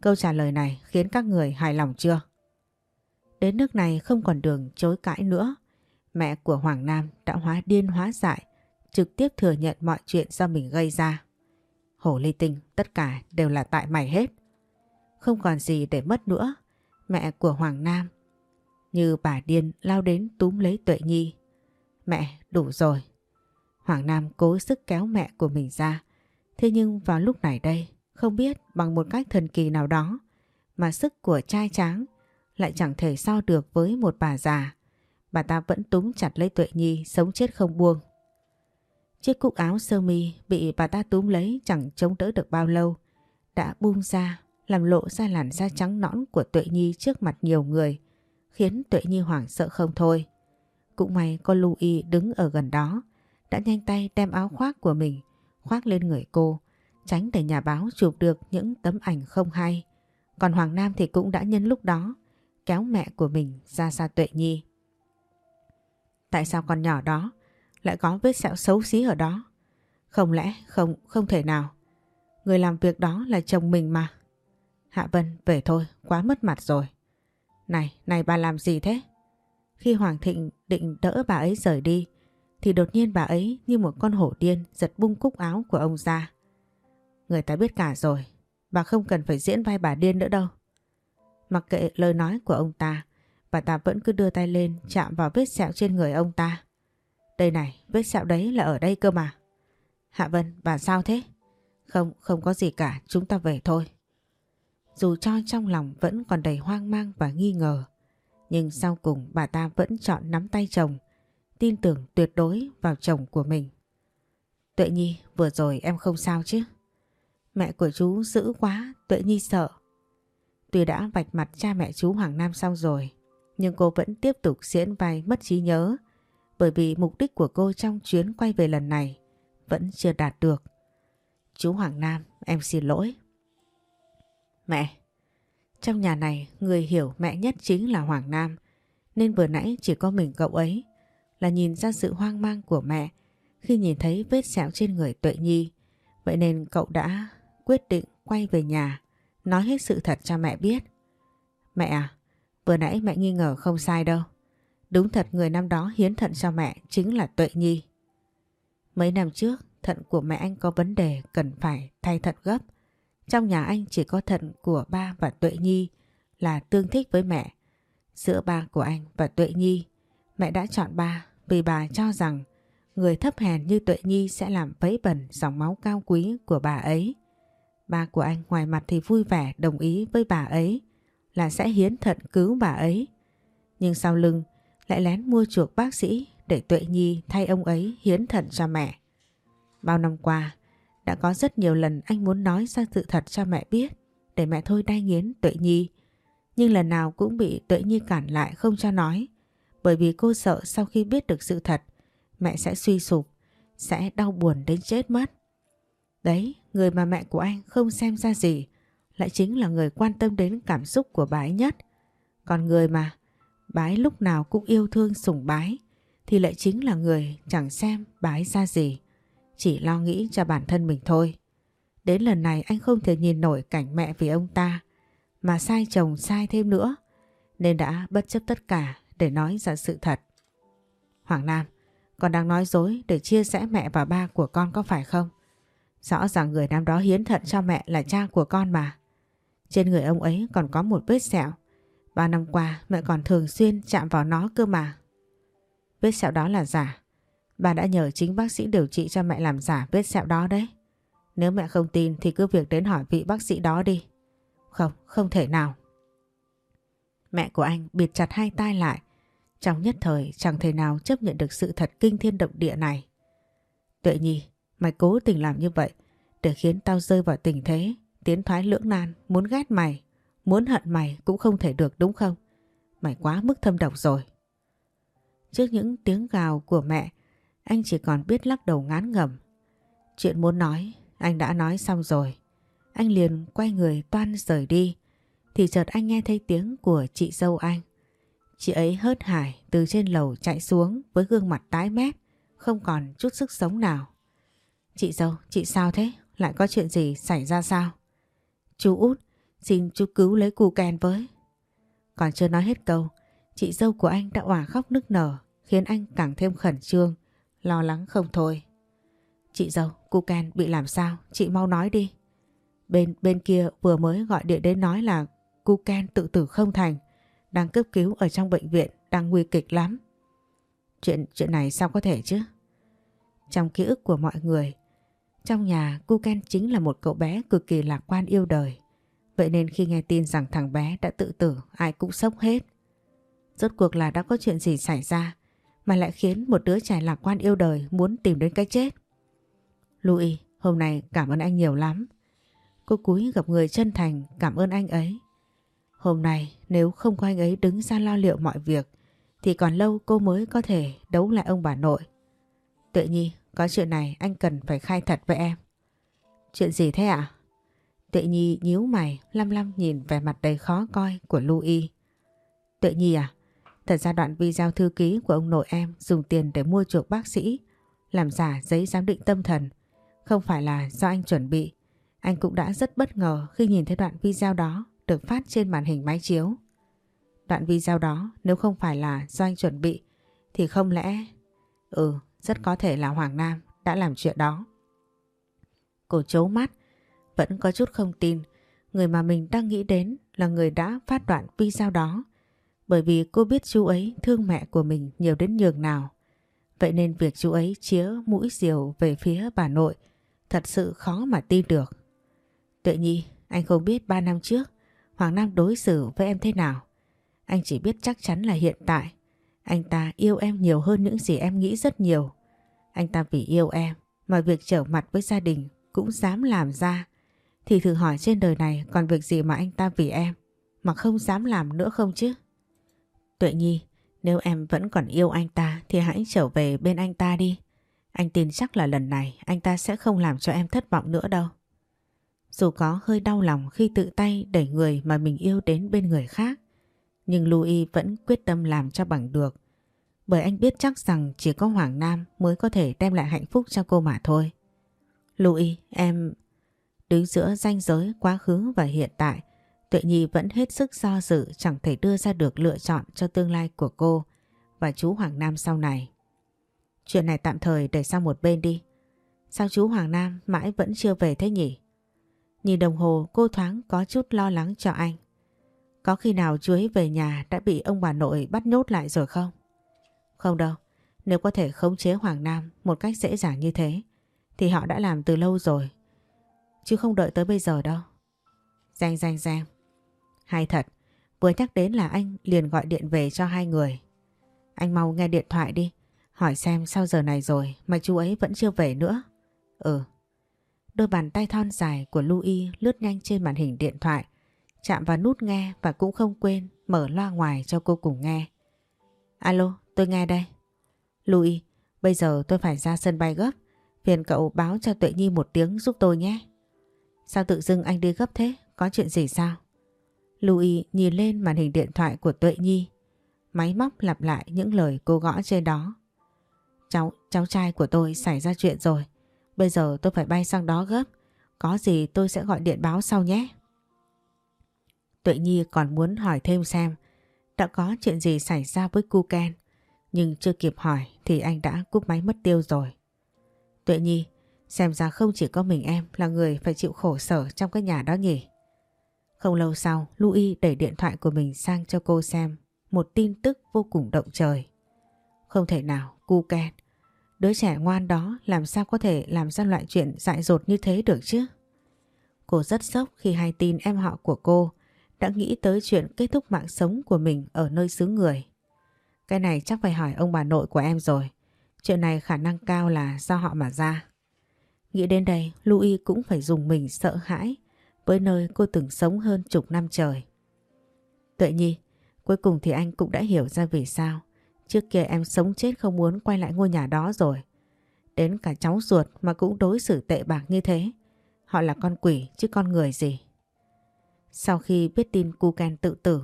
Câu trả lời này khiến các người hài lòng chưa? Đến nước này không còn đường chối cãi nữa. Mẹ của Hoàng Nam đã hóa điên hóa dại, trực tiếp thừa nhận mọi chuyện do mình gây ra. Hồ ly tinh, tất cả đều là tại mày hết. Không còn gì để mất nữa, mẹ của Hoàng Nam. Như bà điên lao đến túm lấy Tuệ Nhi. Mẹ, đủ rồi. Hoàng Nam cố sức kéo mẹ của mình ra. Thế nhưng vào lúc này đây, không biết bằng một cách thần kỳ nào đó mà sức của trai tráng lại chẳng thể so được với một bà già. Bà ta vẫn túm chặt lấy Tuệ Nhi, sống chết không buông. Chiếc cúc áo sơ mi bị bà ta túm lấy chẳng chống đỡ được bao lâu. Đã buông ra, làm lộ ra làn da trắng nõn của Tuệ Nhi trước mặt nhiều người, khiến Tuệ Nhi hoảng sợ không thôi. Cũng may có Louis đứng ở gần đó, đã nhanh tay đem áo khoác của mình khoác lên người cô, tránh để nhà báo chụp được những tấm ảnh không hay. Còn Hoàng Nam thì cũng đã nhân lúc đó, kéo mẹ của mình ra xa Tuệ Nhi. Tại sao con nhỏ đó lại có vết sẹo xấu xí ở đó? Không lẽ không không thể nào. Người làm việc đó là chồng mình mà. Hạ Vân về thôi, quá mất mặt rồi. Này, này bà làm gì thế? Khi Hoàng Thịnh định đỡ bà ấy rời đi, thì đột nhiên bà ấy như một con hổ điên giật bung cúc áo của ông ra. Người ta biết cả rồi, bà không cần phải diễn vai bà điên nữa đâu. Mặc kệ lời nói của ông ta, bà ta vẫn cứ đưa tay lên chạm vào vết sẹo trên người ông ta. Đây này, vết sẹo đấy là ở đây cơ mà. Hạ Vân, bà sao thế? Không, không có gì cả, chúng ta về thôi. Dù cho trong lòng vẫn còn đầy hoang mang và nghi ngờ, nhưng sau cùng bà ta vẫn chọn nắm tay chồng, tin tưởng tuyệt đối vào chồng của mình. Tuệ Nhi, vừa rồi em không sao chứ? Mẹ của chú dữ quá, Tuệ Nhi sợ. Tuy đã vạch mặt cha mẹ chú Hoàng Nam xong rồi, nhưng cô vẫn tiếp tục diễn vai mất trí nhớ bởi vì mục đích của cô trong chuyến quay về lần này vẫn chưa đạt được. Chú Hoàng Nam, em xin lỗi. Mẹ, trong nhà này người hiểu mẹ nhất chính là Hoàng Nam nên vừa nãy chỉ có mình cậu ấy là nhìn ra sự hoang mang của mẹ khi nhìn thấy vết sẹo trên người Tuệ Nhi. Vậy nên cậu đã quyết định quay về nhà nói hết sự thật cho mẹ biết. Mẹ à, vừa nãy mẹ nghi ngờ không sai đâu. Đúng thật người năm đó hiến thận cho mẹ chính là Tuệ Nhi. Mấy năm trước, thận của mẹ anh có vấn đề cần phải thay thận gấp. Trong nhà anh chỉ có thận của ba và Tuệ Nhi là tương thích với mẹ. Giữa ba của anh và Tuệ Nhi, mẹ đã chọn ba vì bà cho rằng người thấp hèn như Tuệ Nhi sẽ làm vấy bẩn dòng máu cao quý của bà ấy. Ba của anh ngoài mặt thì vui vẻ đồng ý với bà ấy là sẽ hiến thận cứu bà ấy. Nhưng sau lưng lại lén mua chuộc bác sĩ để Tuệ Nhi thay ông ấy hiến thận cho mẹ. Bao năm qua, đã có rất nhiều lần anh muốn nói ra sự thật cho mẹ biết để mẹ thôi đai nghiến Tuệ Nhi. Nhưng lần nào cũng bị Tuệ Nhi cản lại không cho nói bởi vì cô sợ sau khi biết được sự thật mẹ sẽ suy sụp, sẽ đau buồn đến chết mất. Đấy, người mà mẹ của anh không xem ra gì lại chính là người quan tâm đến cảm xúc của bà ấy nhất. Còn người mà bà ấy lúc nào cũng yêu thương sủng bái thì lại chính là người chẳng xem bà ấy ra gì. Chỉ lo nghĩ cho bản thân mình thôi. Đến lần này anh không thể nhìn nổi cảnh mẹ vì ông ta mà sai chồng sai thêm nữa nên đã bất chấp tất cả để nói ra sự thật. Hoàng Nam, con đang nói dối để chia sẻ mẹ và ba của con có phải không? Rõ ràng người nam đó hiến thận cho mẹ là cha của con mà. Trên người ông ấy còn có một vết sẹo. Ba năm qua mẹ còn thường xuyên chạm vào nó cơ mà. Vết sẹo đó là giả. Bà đã nhờ chính bác sĩ điều trị cho mẹ làm giả vết sẹo đó đấy. Nếu mẹ không tin thì cứ việc đến hỏi vị bác sĩ đó đi. Không, không thể nào. Mẹ của anh bịt chặt hai tay lại. Trong nhất thời chẳng thể nào chấp nhận được sự thật kinh thiên động địa này. Tuệ Nhi, mày cố tình làm như vậy để khiến tao rơi vào tình thế, tiến thoái lưỡng nan, muốn ghét mày, muốn hận mày cũng không thể được đúng không? Mày quá mức thâm độc rồi. Trước những tiếng gào của mẹ, anh chỉ còn biết lắc đầu ngán ngẩm. Chuyện muốn nói, anh đã nói xong rồi. Anh liền quay người toan rời đi, thì chợt anh nghe thấy tiếng của chị dâu anh. Chị ấy hớt hải từ trên lầu chạy xuống với gương mặt tái mét, không còn chút sức sống nào. Chị dâu, chị sao thế? Lại có chuyện gì xảy ra sao? Chú út, xin chú cứu lấy cu kèn với. Còn chưa nói hết câu, chị dâu của anh đã òa khóc nức nở, khiến anh càng thêm khẩn trương, lo lắng không thôi. Chị dâu, cu kèn bị làm sao? Chị mau nói đi. Bên bên kia vừa mới gọi điện đến nói là cu Ken tự tử không thành. Đang cấp cứu ở trong bệnh viện, đang nguy kịch lắm. Chuyện chuyện này sao có thể chứ? Trong ký ức của mọi người, trong nhà cu Ken chính là một cậu bé cực kỳ lạc quan yêu đời. Vậy nên khi nghe tin rằng thằng bé đã tự tử, ai cũng sốc hết. Rốt cuộc là đã có chuyện gì xảy ra mà lại khiến một đứa trẻ lạc quan yêu đời muốn tìm đến cái chết. Louis, hôm nay cảm ơn anh nhiều lắm. Cô cúi gặp người chân thành cảm ơn anh ấy. Hôm nay nếu không có anh ấy đứng ra lo liệu mọi việc thì còn lâu cô mới có thể đấu lại ông bà nội. Tuệ Nhi, có chuyện này anh cần phải khai thật với em. Chuyện gì thế ạ? À? Tuệ Nhi nhíu mày lăm lăm nhìn vẻ mặt đầy khó coi của Louis. Tuệ Nhi à? Thật ra đoạn video thư ký của ông nội em dùng tiền để mua chuộc bác sĩ, làm giả giấy giám định tâm thần. Không phải là do anh chuẩn bị. Anh cũng đã rất bất ngờ khi nhìn thấy đoạn video đó được phát trên màn hình máy chiếu. Đoạn video đó nếu không phải là do anh chuẩn bị thì không lẽ... Ừ, rất có thể là Hoàng Nam đã làm chuyện đó. Cô chấu mắt, vẫn có chút không tin người mà mình đang nghĩ đến là người đã phát đoạn video đó. Bởi vì cô biết chú ấy thương mẹ của mình nhiều đến nhường nào. Vậy nên việc chú ấy chĩa mũi diều về phía bà nội thật sự khó mà tin được. Tuệ Nhi, anh không biết 3 năm trước Hoàng Nam đối xử với em thế nào. Anh chỉ biết chắc chắn là hiện tại anh ta yêu em nhiều hơn những gì em nghĩ rất nhiều. Anh ta vì yêu em mà việc trở mặt với gia đình cũng dám làm ra. Thì thử hỏi trên đời này còn việc gì mà anh ta vì em mà không dám làm nữa không chứ? Tuệ Nhi, nếu em vẫn còn yêu anh ta thì hãy trở về bên anh ta đi. Anh tin chắc là lần này anh ta sẽ không làm cho em thất vọng nữa đâu. Dù có hơi đau lòng khi tự tay đẩy người mà mình yêu đến bên người khác, nhưng Louis vẫn quyết tâm làm cho bằng được. Bởi anh biết chắc rằng chỉ có Hoàng Nam mới có thể đem lại hạnh phúc cho cô mà thôi. Louis, em... Đứng giữa ranh giới quá khứ và hiện tại, Tuệ Nhi vẫn hết sức do dự chẳng thể đưa ra được lựa chọn cho tương lai của cô và chú Hoàng Nam sau này. Chuyện này tạm thời để sang một bên đi. Sao chú Hoàng Nam mãi vẫn chưa về thế nhỉ? Nhìn đồng hồ cô thoáng có chút lo lắng cho anh. Có khi nào chú ấy về nhà đã bị ông bà nội bắt nhốt lại rồi không? Không đâu, nếu có thể khống chế Hoàng Nam một cách dễ dàng như thế thì họ đã làm từ lâu rồi. Chứ không đợi tới bây giờ đâu. Giang giang giang. Hay thật, vừa nhắc đến là anh liền gọi điện về cho hai người. Anh mau nghe điện thoại đi, hỏi xem sau giờ này rồi mà chú ấy vẫn chưa về nữa. Ừ. Đôi bàn tay thon dài của Louis lướt nhanh trên màn hình điện thoại, chạm vào nút nghe và cũng không quên mở loa ngoài cho cô cùng nghe. Alo, tôi nghe đây. Louis, bây giờ tôi phải ra sân bay gấp, phiền cậu báo cho Tuệ Nhi một tiếng giúp tôi nhé. Sao tự dưng anh đi gấp thế? Có chuyện gì sao? Louis nhìn lên màn hình điện thoại của Tuệ Nhi. Máy móc lặp lại những lời cô gõ trên đó. Cháu, cháu trai của tôi xảy ra chuyện rồi. Bây giờ tôi phải bay sang đó gấp. Có gì tôi sẽ gọi điện báo sau nhé. Tuệ Nhi còn muốn hỏi thêm xem đã có chuyện gì xảy ra với cu Ken. Nhưng chưa kịp hỏi thì anh đã cúp máy mất tiêu rồi. Tuệ Nhi, xem ra không chỉ có mình em là người phải chịu khổ sở trong cái nhà đó nhỉ. Không lâu sau, Louis đẩy điện thoại của mình sang cho cô xem một tin tức vô cùng động trời. Không thể nào, cu Ken, đứa trẻ ngoan đó làm sao có thể làm ra loại chuyện dại dột như thế được chứ? Cô rất sốc khi hay tin em họ của cô đã nghĩ tới chuyện kết thúc mạng sống của mình ở nơi xứ người. Cái này chắc phải hỏi ông bà nội của em rồi. Chuyện này khả năng cao là do họ mà ra. Nghĩ đến đây, Louis cũng phải dùng mình sợ hãi với nơi cô từng sống hơn chục năm trời. Tuệ Nhi, cuối cùng thì anh cũng đã hiểu ra vì sao. Trước kia em sống chết không muốn quay lại ngôi nhà đó rồi. Đến cả cháu ruột mà cũng đối xử tệ bạc như thế. Họ là con quỷ chứ con người gì. Sau khi biết tin cu Ken tự tử,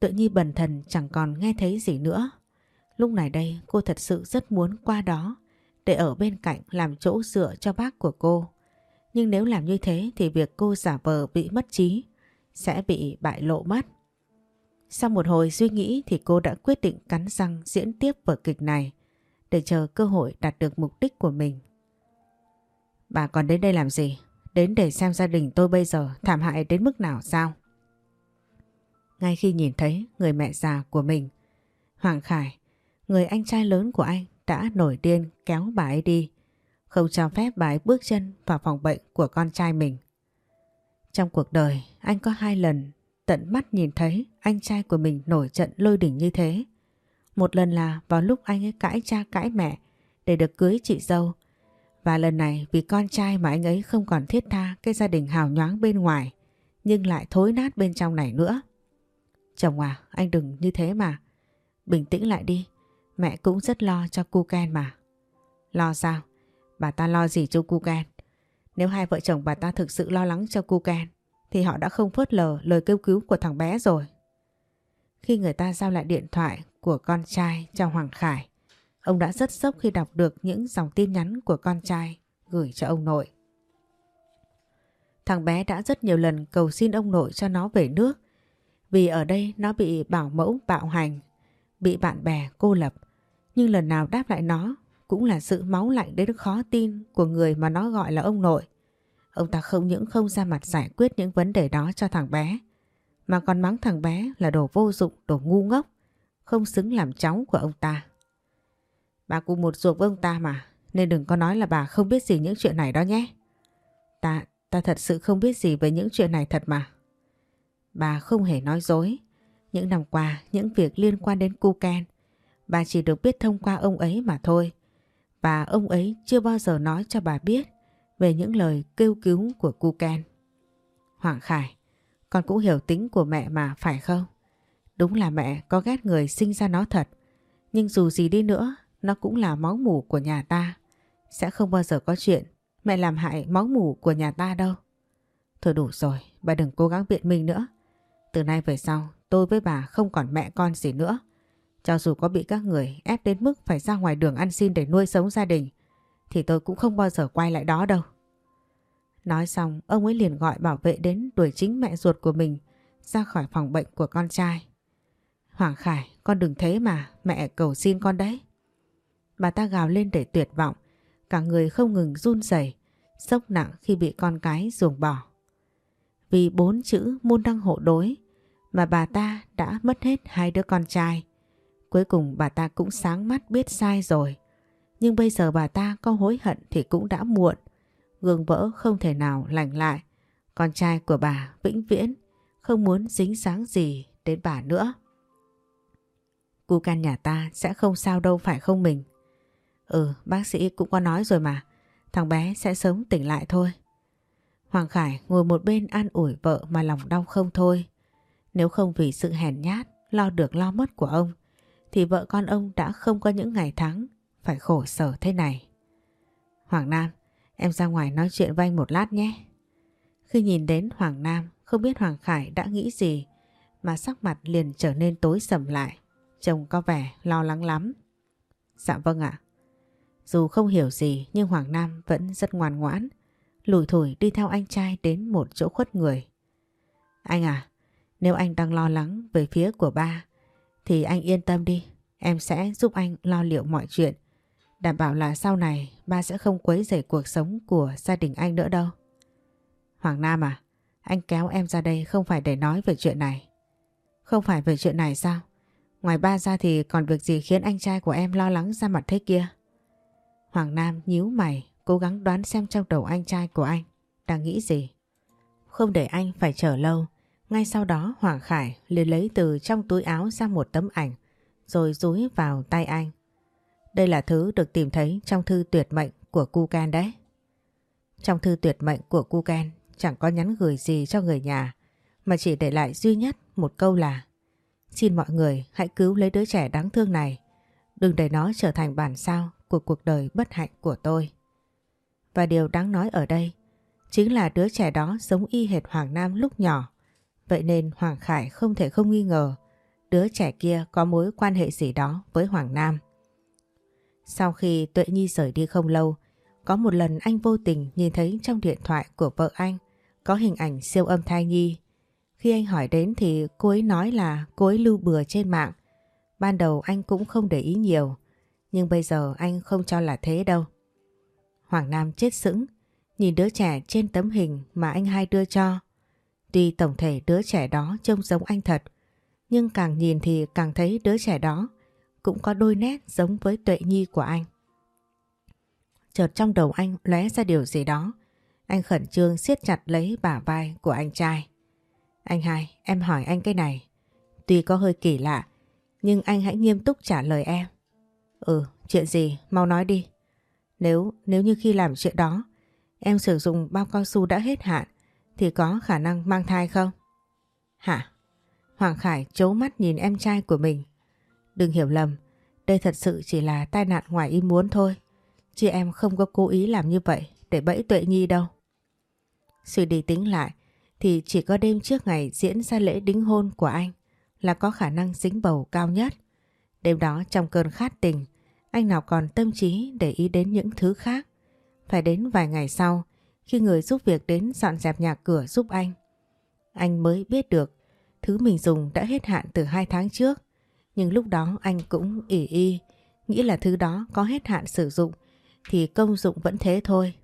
tự nhi bần thần chẳng còn nghe thấy gì nữa. Lúc này đây cô thật sự rất muốn qua đó để ở bên cạnh làm chỗ dựa cho bác của cô. Nhưng nếu làm như thế thì việc cô giả vờ bị mất trí sẽ bị bại lộ mất. Sau một hồi suy nghĩ thì cô đã quyết định cắn răng diễn tiếp vở kịch này để chờ cơ hội đạt được mục đích của mình. Bà còn đến đây làm gì? Đến để xem gia đình tôi bây giờ thảm hại đến mức nào sao? Ngay khi nhìn thấy người mẹ già của mình, Hoàng Khải, người anh trai lớn của anh đã nổi điên kéo bà ấy đi, không cho phép bà ấy bước chân vào phòng bệnh của con trai mình. Trong cuộc đời, anh có hai lần tận mắt nhìn thấy anh trai của mình nổi trận lôi đỉnh như thế. Một lần là vào lúc anh ấy cãi cha cãi mẹ để được cưới chị dâu. Và lần này vì con trai mà anh ấy không còn thiết tha cái gia đình hào nhoáng bên ngoài nhưng lại thối nát bên trong này nữa. Chồng à, anh đừng như thế mà. Bình tĩnh lại đi, mẹ cũng rất lo cho cu Ken mà. Lo sao? Bà ta lo gì cho cu Ken? Nếu hai vợ chồng bà ta thực sự lo lắng cho cu Ken thì họ đã không phớt lờ lời kêu cứu của thằng bé rồi. Khi người ta giao lại điện thoại của con trai cho Hoàng Khải, ông đã rất sốc khi đọc được những dòng tin nhắn của con trai gửi cho ông nội. Thằng bé đã rất nhiều lần cầu xin ông nội cho nó về nước vì ở đây nó bị bảo mẫu bạo hành, bị bạn bè cô lập. Nhưng lần nào đáp lại nó cũng là sự máu lạnh đến khó tin của người mà nó gọi là ông nội. Ông ta không những không ra mặt giải quyết những vấn đề đó cho thằng bé, mà còn mắng thằng bé là đồ vô dụng, đồ ngu ngốc, không xứng làm cháu của ông ta. Bà cùng một ruột với ông ta mà, nên đừng có nói là bà không biết gì những chuyện này đó nhé. Ta, ta thật sự không biết gì về những chuyện này thật mà. Bà không hề nói dối. Những năm qua, những việc liên quan đến cu Ken, bà chỉ được biết thông qua ông ấy mà thôi. Và ông ấy chưa bao giờ nói cho bà biết về những lời kêu cứu của cu Ken. Hoàng Khải, con cũng hiểu tính của mẹ mà phải không? Đúng là mẹ có ghét người sinh ra nó thật. Nhưng dù gì đi nữa, nó cũng là máu mủ của nhà ta. Sẽ không bao giờ có chuyện mẹ làm hại máu mủ của nhà ta đâu. Thôi đủ rồi, bà đừng cố gắng biện minh nữa. Từ nay về sau, tôi với bà không còn mẹ con gì nữa. Cho dù có bị các người ép đến mức phải ra ngoài đường ăn xin để nuôi sống gia đình, thì tôi cũng không bao giờ quay lại đó đâu. Nói xong, ông ấy liền gọi bảo vệ đến đuổi chính mẹ ruột của mình ra khỏi phòng bệnh của con trai. Hoàng Khải, con đừng thế mà, mẹ cầu xin con đấy. Bà ta gào lên để tuyệt vọng, cả người không ngừng run rẩy, sốc nặng khi bị con cái ruồng bỏ. Vì bốn chữ môn đăng hộ đối mà bà ta đã mất hết hai đứa con trai. Cuối cùng bà ta cũng sáng mắt biết sai rồi. Nhưng bây giờ bà ta có hối hận thì cũng đã muộn. Gương vỡ không thể nào lành lại. Con trai của bà vĩnh viễn không muốn dính sáng gì đến bà nữa. Cu can nhà ta sẽ không sao đâu phải không mình? Ừ, bác sĩ cũng có nói rồi mà. Thằng bé sẽ sớm tỉnh lại thôi. Hoàng Khải ngồi một bên an ủi vợ mà lòng đau không thôi. Nếu không vì sự hèn nhát, lo được lo mất của ông, thì vợ con ông đã không có những ngày tháng phải khổ sở thế này. Hoàng Nam, em ra ngoài nói chuyện với anh một lát nhé. Khi nhìn đến Hoàng Nam, không biết Hoàng Khải đã nghĩ gì mà sắc mặt liền trở nên tối sầm lại. Chồng có vẻ lo lắng lắm. Dạ vâng ạ. Dù không hiểu gì nhưng Hoàng Nam vẫn rất ngoan ngoãn lủi thủi đi theo anh trai đến một chỗ khuất người. Anh à, nếu anh đang lo lắng về phía của ba, thì anh yên tâm đi, em sẽ giúp anh lo liệu mọi chuyện. Đảm bảo là sau này ba sẽ không quấy rầy cuộc sống của gia đình anh nữa đâu. Hoàng Nam à, anh kéo em ra đây không phải để nói về chuyện này. Không phải về chuyện này sao? Ngoài ba ra thì còn việc gì khiến anh trai của em lo lắng ra mặt thế kia? Hoàng Nam nhíu mày cố gắng đoán xem trong đầu anh trai của anh đang nghĩ gì. Không để anh phải chờ lâu, ngay sau đó Hoàng Khải liền lấy từ trong túi áo ra một tấm ảnh rồi dúi vào tay anh. Đây là thứ được tìm thấy trong thư tuyệt mệnh của Cu đấy. Trong thư tuyệt mệnh của Cu chẳng có nhắn gửi gì cho người nhà mà chỉ để lại duy nhất một câu là Xin mọi người hãy cứu lấy đứa trẻ đáng thương này đừng để nó trở thành bản sao của cuộc đời bất hạnh của tôi. Và điều đáng nói ở đây chính là đứa trẻ đó giống y hệt Hoàng Nam lúc nhỏ. Vậy nên Hoàng Khải không thể không nghi ngờ đứa trẻ kia có mối quan hệ gì đó với Hoàng Nam. Sau khi Tuệ Nhi rời đi không lâu, có một lần anh vô tình nhìn thấy trong điện thoại của vợ anh có hình ảnh siêu âm thai nhi. Khi anh hỏi đến thì cô ấy nói là cô ấy lưu bừa trên mạng. Ban đầu anh cũng không để ý nhiều, nhưng bây giờ anh không cho là thế đâu. Hoàng Nam chết sững, Nhìn đứa trẻ trên tấm hình mà anh hai đưa cho. Tuy tổng thể đứa trẻ đó trông giống anh thật, nhưng càng nhìn thì càng thấy đứa trẻ đó cũng có đôi nét giống với tuệ nhi của anh. Chợt trong đầu anh lóe ra điều gì đó. Anh khẩn trương siết chặt lấy bả vai của anh trai. Anh hai, em hỏi anh cái này. Tuy có hơi kỳ lạ, nhưng anh hãy nghiêm túc trả lời em. Ừ, chuyện gì? Mau nói đi. Nếu, nếu như khi làm chuyện đó, em sử dụng bao cao su đã hết hạn, thì có khả năng mang thai không? Hả? Hoàng Khải chố mắt nhìn em trai của mình. Đừng hiểu lầm, đây thật sự chỉ là tai nạn ngoài ý muốn thôi. Chứ em không có cố ý làm như vậy để bẫy tuệ nhi đâu. Suy đi tính lại thì chỉ có đêm trước ngày diễn ra lễ đính hôn của anh là có khả năng dính bầu cao nhất. Đêm đó trong cơn khát tình, anh nào còn tâm trí để ý đến những thứ khác. Phải đến vài ngày sau, khi người giúp việc đến dọn dẹp nhà cửa giúp anh, anh mới biết được thứ mình dùng đã hết hạn từ hai tháng trước. Nhưng lúc đó anh cũng ỉ y, nghĩ là thứ đó có hết hạn sử dụng thì công dụng vẫn thế thôi.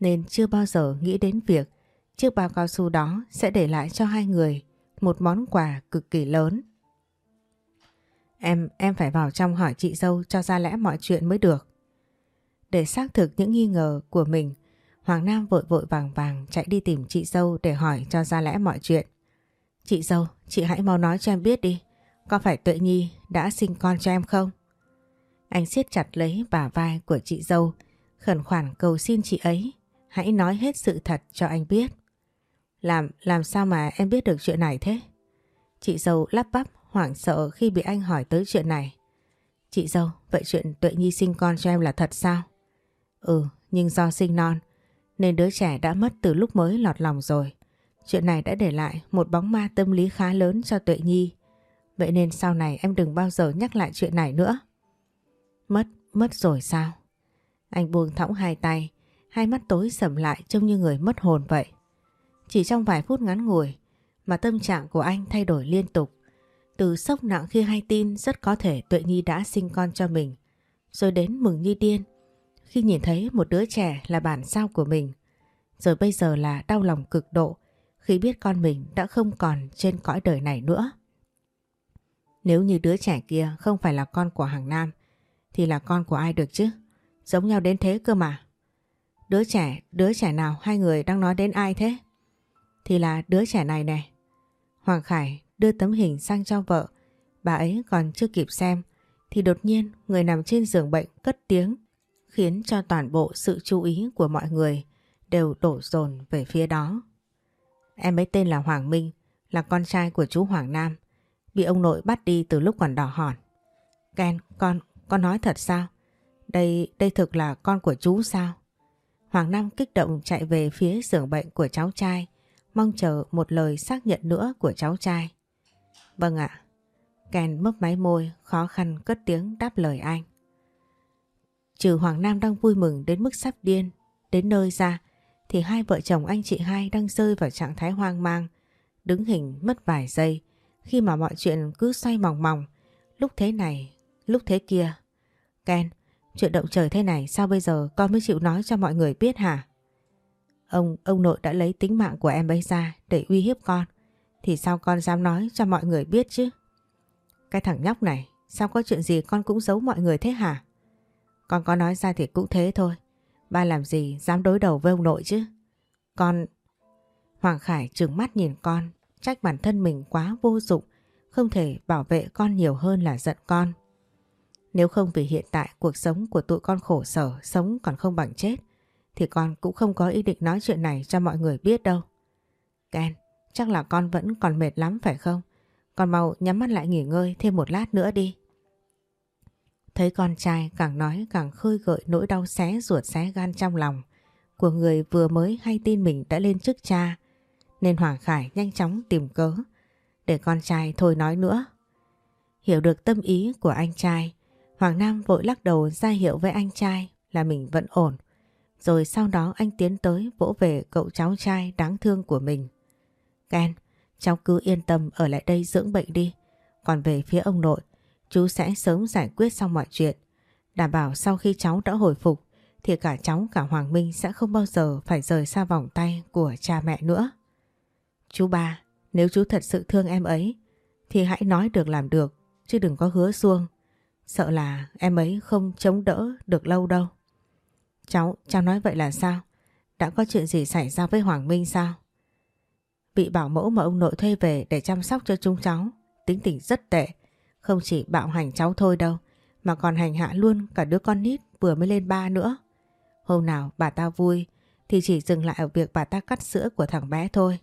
Nên chưa bao giờ nghĩ đến việc chiếc bao cao su đó sẽ để lại cho hai người một món quà cực kỳ lớn. Em, em phải vào trong hỏi chị dâu cho ra lẽ mọi chuyện mới được. Để xác thực những nghi ngờ của mình, Hoàng Nam vội vội vàng vàng chạy đi tìm chị dâu để hỏi cho ra lẽ mọi chuyện. Chị dâu, chị hãy mau nói cho em biết đi, có phải Tuệ Nhi đã sinh con cho em không? Anh siết chặt lấy bả vai của chị dâu, khẩn khoản cầu xin chị ấy, hãy nói hết sự thật cho anh biết. Làm, làm sao mà em biết được chuyện này thế? Chị dâu lắp bắp hoảng sợ khi bị anh hỏi tới chuyện này. Chị dâu, vậy chuyện Tuệ Nhi sinh con cho em là thật sao? Ừ, nhưng do sinh non, nên đứa trẻ đã mất từ lúc mới lọt lòng rồi. Chuyện này đã để lại một bóng ma tâm lý khá lớn cho Tuệ Nhi. Vậy nên sau này em đừng bao giờ nhắc lại chuyện này nữa. Mất, mất rồi sao? Anh buông thõng hai tay, hai mắt tối sầm lại trông như người mất hồn vậy. Chỉ trong vài phút ngắn ngủi mà tâm trạng của anh thay đổi liên tục. Từ sốc nặng khi hay tin rất có thể Tuệ Nhi đã sinh con cho mình, rồi đến mừng như điên khi nhìn thấy một đứa trẻ là bản sao của mình. Rồi bây giờ là đau lòng cực độ khi biết con mình đã không còn trên cõi đời này nữa. Nếu như đứa trẻ kia không phải là con của hàng Nam thì là con của ai được chứ? Giống nhau đến thế cơ mà. Đứa trẻ, đứa trẻ nào hai người đang nói đến ai thế? Thì là đứa trẻ này nè. Hoàng Khải đưa tấm hình sang cho vợ. Bà ấy còn chưa kịp xem thì đột nhiên người nằm trên giường bệnh cất tiếng khiến cho toàn bộ sự chú ý của mọi người đều đổ dồn về phía đó. Em ấy tên là Hoàng Minh, là con trai của chú Hoàng Nam, bị ông nội bắt đi từ lúc còn đỏ hòn. Ken, con, con nói thật sao? Đây, đây thực là con của chú sao? Hoàng Nam kích động chạy về phía giường bệnh của cháu trai, mong chờ một lời xác nhận nữa của cháu trai. Vâng ạ. Ken mấp máy môi, khó khăn cất tiếng đáp lời anh. Trừ Hoàng Nam đang vui mừng đến mức sắp điên, đến nơi ra, thì hai vợ chồng anh chị hai đang rơi vào trạng thái hoang mang, đứng hình mất vài giây, khi mà mọi chuyện cứ xoay mòng mòng, lúc thế này, lúc thế kia. Ken, chuyện động trời thế này sao bây giờ con mới chịu nói cho mọi người biết hả? Ông, ông nội đã lấy tính mạng của em ấy ra để uy hiếp con, thì sao con dám nói cho mọi người biết chứ? Cái thằng nhóc này, sao có chuyện gì con cũng giấu mọi người thế hả? Con có nói ra thì cũng thế thôi. Ba làm gì dám đối đầu với ông nội chứ? Con... Hoàng Khải trừng mắt nhìn con, trách bản thân mình quá vô dụng, không thể bảo vệ con nhiều hơn là giận con. Nếu không vì hiện tại cuộc sống của tụi con khổ sở, sống còn không bằng chết, thì con cũng không có ý định nói chuyện này cho mọi người biết đâu. Ken, chắc là con vẫn còn mệt lắm phải không? Con mau nhắm mắt lại nghỉ ngơi thêm một lát nữa đi. Thấy con trai càng nói càng khơi gợi nỗi đau xé ruột xé gan trong lòng của người vừa mới hay tin mình đã lên chức cha nên Hoàng Khải nhanh chóng tìm cớ để con trai thôi nói nữa. Hiểu được tâm ý của anh trai, Hoàng Nam vội lắc đầu ra hiệu với anh trai là mình vẫn ổn. Rồi sau đó anh tiến tới vỗ về cậu cháu trai đáng thương của mình. Ken, cháu cứ yên tâm ở lại đây dưỡng bệnh đi. Còn về phía ông nội, chú sẽ sớm giải quyết xong mọi chuyện. Đảm bảo sau khi cháu đã hồi phục thì cả cháu cả Hoàng Minh sẽ không bao giờ phải rời xa vòng tay của cha mẹ nữa. Chú ba, nếu chú thật sự thương em ấy thì hãy nói được làm được chứ đừng có hứa xuông. Sợ là em ấy không chống đỡ được lâu đâu. Cháu, cháu nói vậy là sao? Đã có chuyện gì xảy ra với Hoàng Minh sao? Bị bảo mẫu mà ông nội thuê về để chăm sóc cho chúng cháu. Tính tình rất tệ. Không chỉ bạo hành cháu thôi đâu. Mà còn hành hạ luôn cả đứa con nít vừa mới lên ba nữa. Hôm nào bà ta vui, thì chỉ dừng lại ở việc bà ta cắt sữa của thằng bé thôi.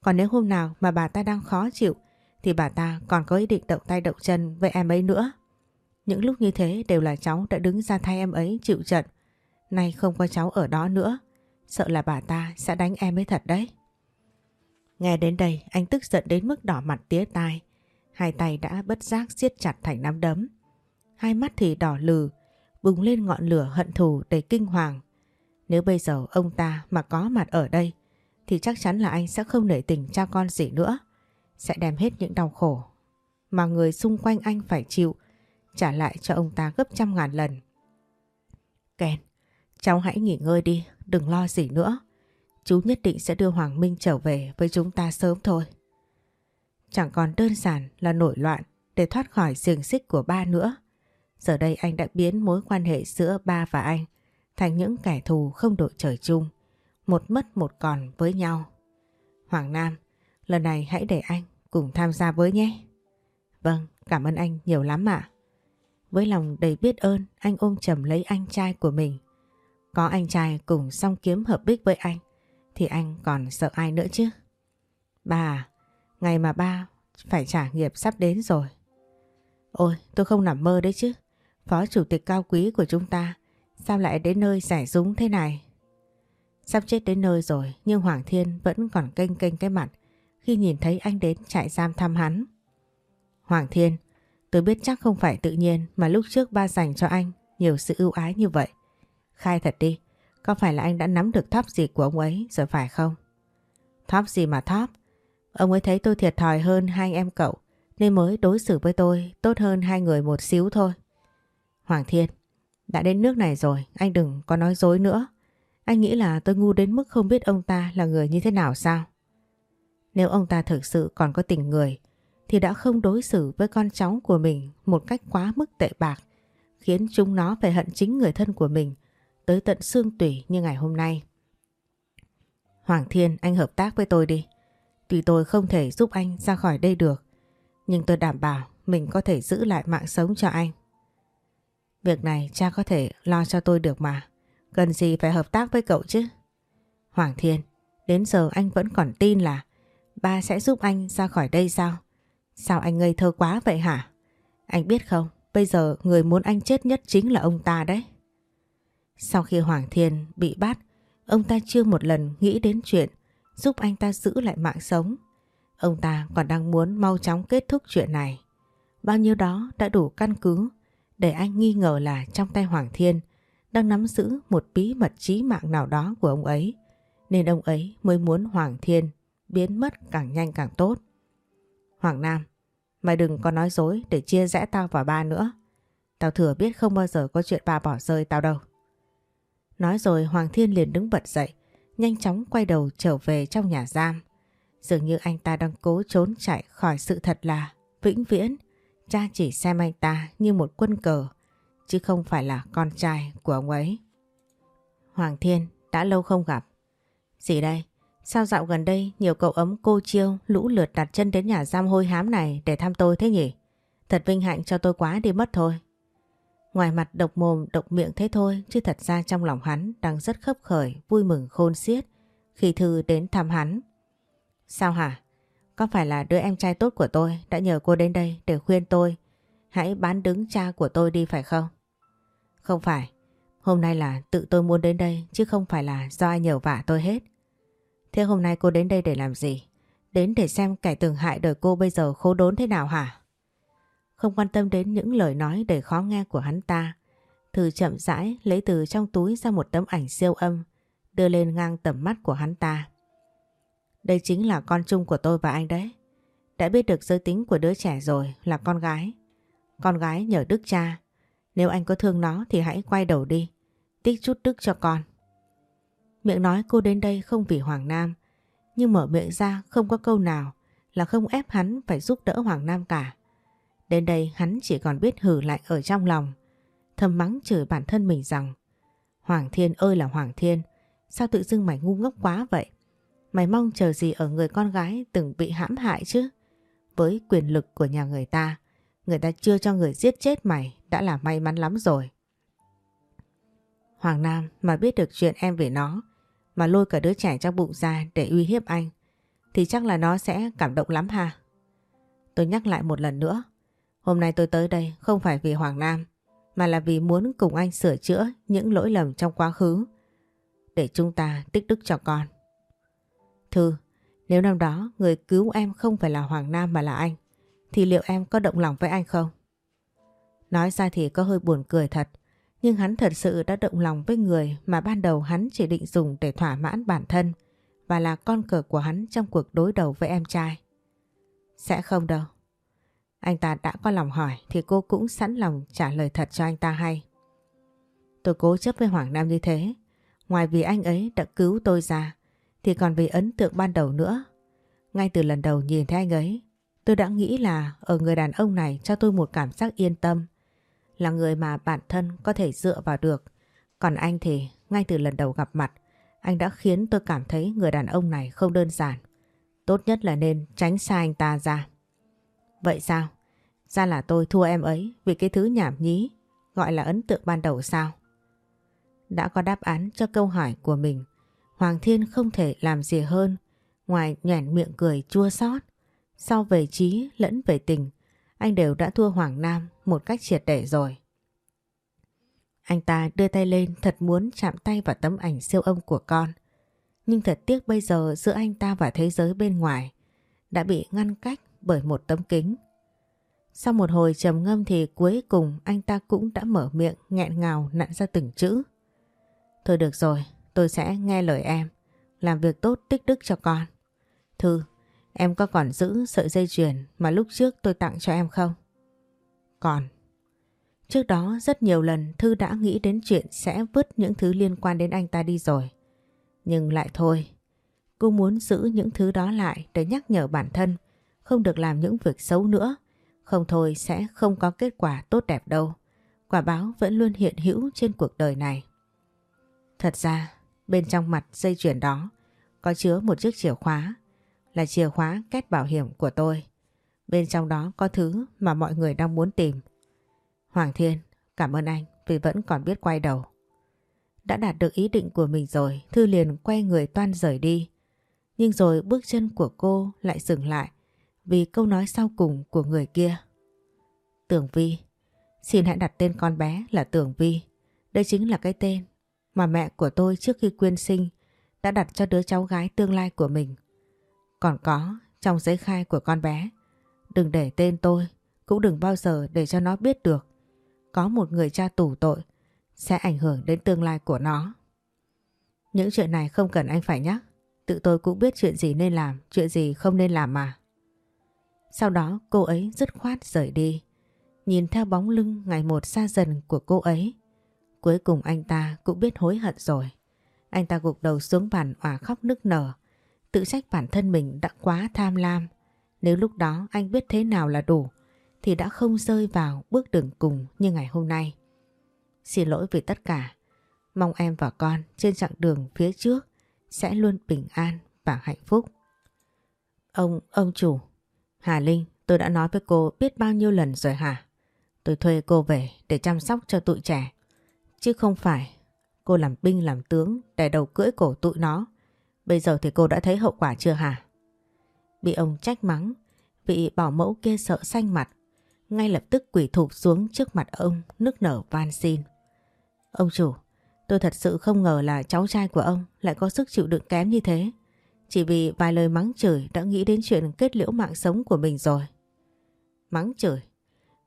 Còn nếu hôm nào mà bà ta đang khó chịu, thì bà ta còn có ý định động tay động chân với em ấy nữa. Những lúc như thế đều là cháu đã đứng ra thay em ấy chịu trận. Nay không có cháu ở đó nữa. Sợ là bà ta sẽ đánh em ấy thật đấy. Nghe đến đây anh tức giận đến mức đỏ mặt tía tai. Hai tay đã bất giác siết chặt thành nắm đấm. Hai mắt thì đỏ lừ, bùng lên ngọn lửa hận thù đầy kinh hoàng. Nếu bây giờ ông ta mà có mặt ở đây thì chắc chắn là anh sẽ không nể tình cha con gì nữa. Sẽ đem hết những đau khổ mà người xung quanh anh phải chịu trả lại cho ông ta gấp trăm ngàn lần. Ken, cháu hãy nghỉ ngơi đi, đừng lo gì nữa. Chú nhất định sẽ đưa Hoàng Minh trở về với chúng ta sớm thôi. Chẳng còn đơn giản là nổi loạn để thoát khỏi xiềng xích của ba nữa. Giờ đây anh đã biến mối quan hệ giữa ba và anh thành những kẻ thù không đội trời chung, một mất một còn với nhau. Hoàng Nam, lần này hãy để anh cùng tham gia với nhé. Vâng, cảm ơn anh nhiều lắm ạ. Với lòng đầy biết ơn, anh ôm chầm lấy anh trai của mình. Có anh trai cùng song kiếm hợp bích với anh, thì anh còn sợ ai nữa chứ? Ba ngày mà ba phải trả nghiệp sắp đến rồi. Ôi, tôi không nằm mơ đấy chứ. Phó chủ tịch cao quý của chúng ta sao lại đến nơi giải dúng thế này? Sắp chết đến nơi rồi nhưng Hoàng Thiên vẫn còn kênh kênh cái mặt khi nhìn thấy anh đến trại giam thăm hắn. Hoàng Thiên, tôi biết chắc không phải tự nhiên mà lúc trước ba dành cho anh nhiều sự ưu ái như vậy. Khai thật đi, có phải là anh đã nắm được thóp gì của ông ấy rồi phải không? Thóp gì mà thóp? Ông ấy thấy tôi thiệt thòi hơn hai anh em cậu nên mới đối xử với tôi tốt hơn hai người một xíu thôi. Hoàng Thiên, đã đến nước này rồi, anh đừng có nói dối nữa. Anh nghĩ là tôi ngu đến mức không biết ông ta là người như thế nào sao? Nếu ông ta thực sự còn có tình người thì đã không đối xử với con cháu của mình một cách quá mức tệ bạc khiến chúng nó phải hận chính người thân của mình tới tận xương tủy như ngày hôm nay. Hoàng Thiên anh hợp tác với tôi đi. Tuy tôi không thể giúp anh ra khỏi đây được nhưng tôi đảm bảo mình có thể giữ lại mạng sống cho anh. Việc này cha có thể lo cho tôi được mà. Cần gì phải hợp tác với cậu chứ? Hoàng Thiên, đến giờ anh vẫn còn tin là ba sẽ giúp anh ra khỏi đây sao? Sao anh ngây thơ quá vậy hả? Anh biết không, bây giờ người muốn anh chết nhất chính là ông ta đấy. Sau khi Hoàng Thiên bị bắt, ông ta chưa một lần nghĩ đến chuyện giúp anh ta giữ lại mạng sống. Ông ta còn đang muốn mau chóng kết thúc chuyện này. Bao nhiêu đó đã đủ căn cứ để anh nghi ngờ là trong tay Hoàng Thiên đang nắm giữ một bí mật trí mạng nào đó của ông ấy. Nên ông ấy mới muốn Hoàng Thiên biến mất càng nhanh càng tốt. Hoàng Nam, mày đừng có nói dối để chia rẽ tao và ba nữa. Tao thừa biết không bao giờ có chuyện ba bỏ rơi tao đâu. Nói rồi Hoàng Thiên liền đứng bật dậy, nhanh chóng quay đầu trở về trong nhà giam. Dường như anh ta đang cố trốn chạy khỏi sự thật là vĩnh viễn. Cha chỉ xem anh ta như một quân cờ, chứ không phải là con trai của ông ấy. Hoàng Thiên, đã lâu không gặp. Gì đây? Sao dạo gần đây nhiều cậu ấm cô chiêu lũ lượt đặt chân đến nhà giam hôi hám này để thăm tôi thế nhỉ? Thật vinh hạnh cho tôi quá đi mất thôi. Ngoài mặt độc mồm độc miệng thế thôi chứ thật ra trong lòng hắn đang rất khấp khởi, vui mừng khôn xiết khi Thư đến thăm hắn. Sao hả? Có phải là đứa em trai tốt của tôi đã nhờ cô đến đây để khuyên tôi hãy bán đứng cha của tôi đi phải không? Không phải. Hôm nay là tự tôi muốn đến đây chứ không phải là do ai nhờ vả tôi hết. Thế hôm nay cô đến đây để làm gì? Đến để xem kẻ từng hại đời cô bây giờ khô đốn thế nào hả? Không quan tâm đến những lời nói đầy khó nghe của hắn ta. Thư chậm rãi lấy từ trong túi ra một tấm ảnh siêu âm đưa lên ngang tầm mắt của hắn ta. Đây chính là con chung của tôi và anh đấy. Đã biết được giới tính của đứa trẻ rồi là con gái. Con gái nhờ đức cha. Nếu anh có thương nó thì hãy quay đầu đi. tích chút đức cho con. Miệng nói cô đến đây không vì Hoàng Nam, nhưng mở miệng ra không có câu nào là không ép hắn phải giúp đỡ Hoàng Nam cả. Đến đây hắn chỉ còn biết hử lại ở trong lòng, thầm mắng chửi bản thân mình rằng Hoàng Thiên ơi là Hoàng Thiên, sao tự dưng mày ngu ngốc quá vậy? Mày mong chờ gì ở người con gái từng bị hãm hại chứ? Với quyền lực của nhà người ta, người ta chưa cho người giết chết mày đã là may mắn lắm rồi. Hoàng Nam mà biết được chuyện em về nó, mà lôi cả đứa trẻ trong bụng ra để uy hiếp anh, thì chắc là nó sẽ cảm động lắm ha. Tôi nhắc lại một lần nữa, hôm nay tôi tới đây không phải vì Hoàng Nam, mà là vì muốn cùng anh sửa chữa những lỗi lầm trong quá khứ, để chúng ta tích đức cho con. Thư, nếu năm đó người cứu em không phải là Hoàng Nam mà là anh, thì liệu em có động lòng với anh không? Nói ra thì có hơi buồn cười thật, nhưng hắn thật sự đã động lòng với người mà ban đầu hắn chỉ định dùng để thỏa mãn bản thân và là con cờ của hắn trong cuộc đối đầu với em trai. Sẽ không đâu. Anh ta đã có lòng hỏi thì cô cũng sẵn lòng trả lời thật cho anh ta hay. Tôi cố chấp với Hoàng Nam như thế. Ngoài vì anh ấy đã cứu tôi ra thì còn vì ấn tượng ban đầu nữa. Ngay từ lần đầu nhìn thấy anh ấy tôi đã nghĩ là ở người đàn ông này cho tôi một cảm giác yên tâm là người mà bản thân có thể dựa vào được. Còn anh thì ngay từ lần đầu gặp mặt, anh đã khiến tôi cảm thấy người đàn ông này không đơn giản. Tốt nhất là nên tránh xa anh ta ra. Vậy sao? Ra là tôi thua em ấy vì cái thứ nhảm nhí, gọi là ấn tượng ban đầu sao? Đã có đáp án cho câu hỏi của mình, Hoàng Thiên không thể làm gì hơn ngoài nhoẻn miệng cười chua xót. Sau về trí lẫn về tình, anh đều đã thua Hoàng Nam một cách triệt để rồi. Anh ta đưa tay lên thật muốn chạm tay vào tấm ảnh siêu âm của con. Nhưng thật tiếc bây giờ giữa anh ta và thế giới bên ngoài đã bị ngăn cách bởi một tấm kính. Sau một hồi trầm ngâm thì cuối cùng anh ta cũng đã mở miệng nghẹn ngào nặn ra từng chữ. Thôi được rồi, tôi sẽ nghe lời em, làm việc tốt tích đức cho con. Thư, Em có còn giữ sợi dây chuyền mà lúc trước tôi tặng cho em không? Còn. Trước đó rất nhiều lần Thư đã nghĩ đến chuyện sẽ vứt những thứ liên quan đến anh ta đi rồi. Nhưng lại thôi. Cô muốn giữ những thứ đó lại để nhắc nhở bản thân không được làm những việc xấu nữa. Không thôi sẽ không có kết quả tốt đẹp đâu. Quả báo vẫn luôn hiện hữu trên cuộc đời này. Thật ra, bên trong mặt dây chuyền đó có chứa một chiếc chìa khóa là chìa khóa kết bảo hiểm của tôi. Bên trong đó có thứ mà mọi người đang muốn tìm. Hoàng Thiên, cảm ơn anh vì vẫn còn biết quay đầu. Đã đạt được ý định của mình rồi, Thư liền quay người toan rời đi. Nhưng rồi bước chân của cô lại dừng lại vì câu nói sau cùng của người kia. Tưởng Vi, xin hãy đặt tên con bé là Tưởng Vi. Đây chính là cái tên mà mẹ của tôi trước khi quyên sinh đã đặt cho đứa cháu gái tương lai của mình. Còn có trong giấy khai của con bé. Đừng để tên tôi, cũng đừng bao giờ để cho nó biết được. Có một người cha tù tội sẽ ảnh hưởng đến tương lai của nó. Những chuyện này không cần anh phải nhắc. Tự tôi cũng biết chuyện gì nên làm, chuyện gì không nên làm mà. Sau đó cô ấy dứt khoát rời đi. Nhìn theo bóng lưng ngày một xa dần của cô ấy. Cuối cùng anh ta cũng biết hối hận rồi. Anh ta gục đầu xuống bàn òa khóc nức nở. Tự trách bản thân mình đã quá tham lam. Nếu lúc đó anh biết thế nào là đủ thì đã không rơi vào bước đường cùng như ngày hôm nay. Xin lỗi vì tất cả. Mong em và con trên chặng đường phía trước sẽ luôn bình an và hạnh phúc. Ông, ông chủ. Hà Linh, tôi đã nói với cô biết bao nhiêu lần rồi hả? Tôi thuê cô về để chăm sóc cho tụi trẻ. Chứ không phải cô làm binh làm tướng để đầu cưỡi cổ tụi nó Bây giờ thì cô đã thấy hậu quả chưa hả? Bị ông trách mắng, vị bảo mẫu kia sợ xanh mặt, ngay lập tức quỷ thụp xuống trước mặt ông nức nở van xin. Ông chủ, tôi thật sự không ngờ là cháu trai của ông lại có sức chịu đựng kém như thế. Chỉ vì vài lời mắng chửi đã nghĩ đến chuyện kết liễu mạng sống của mình rồi. Mắng chửi.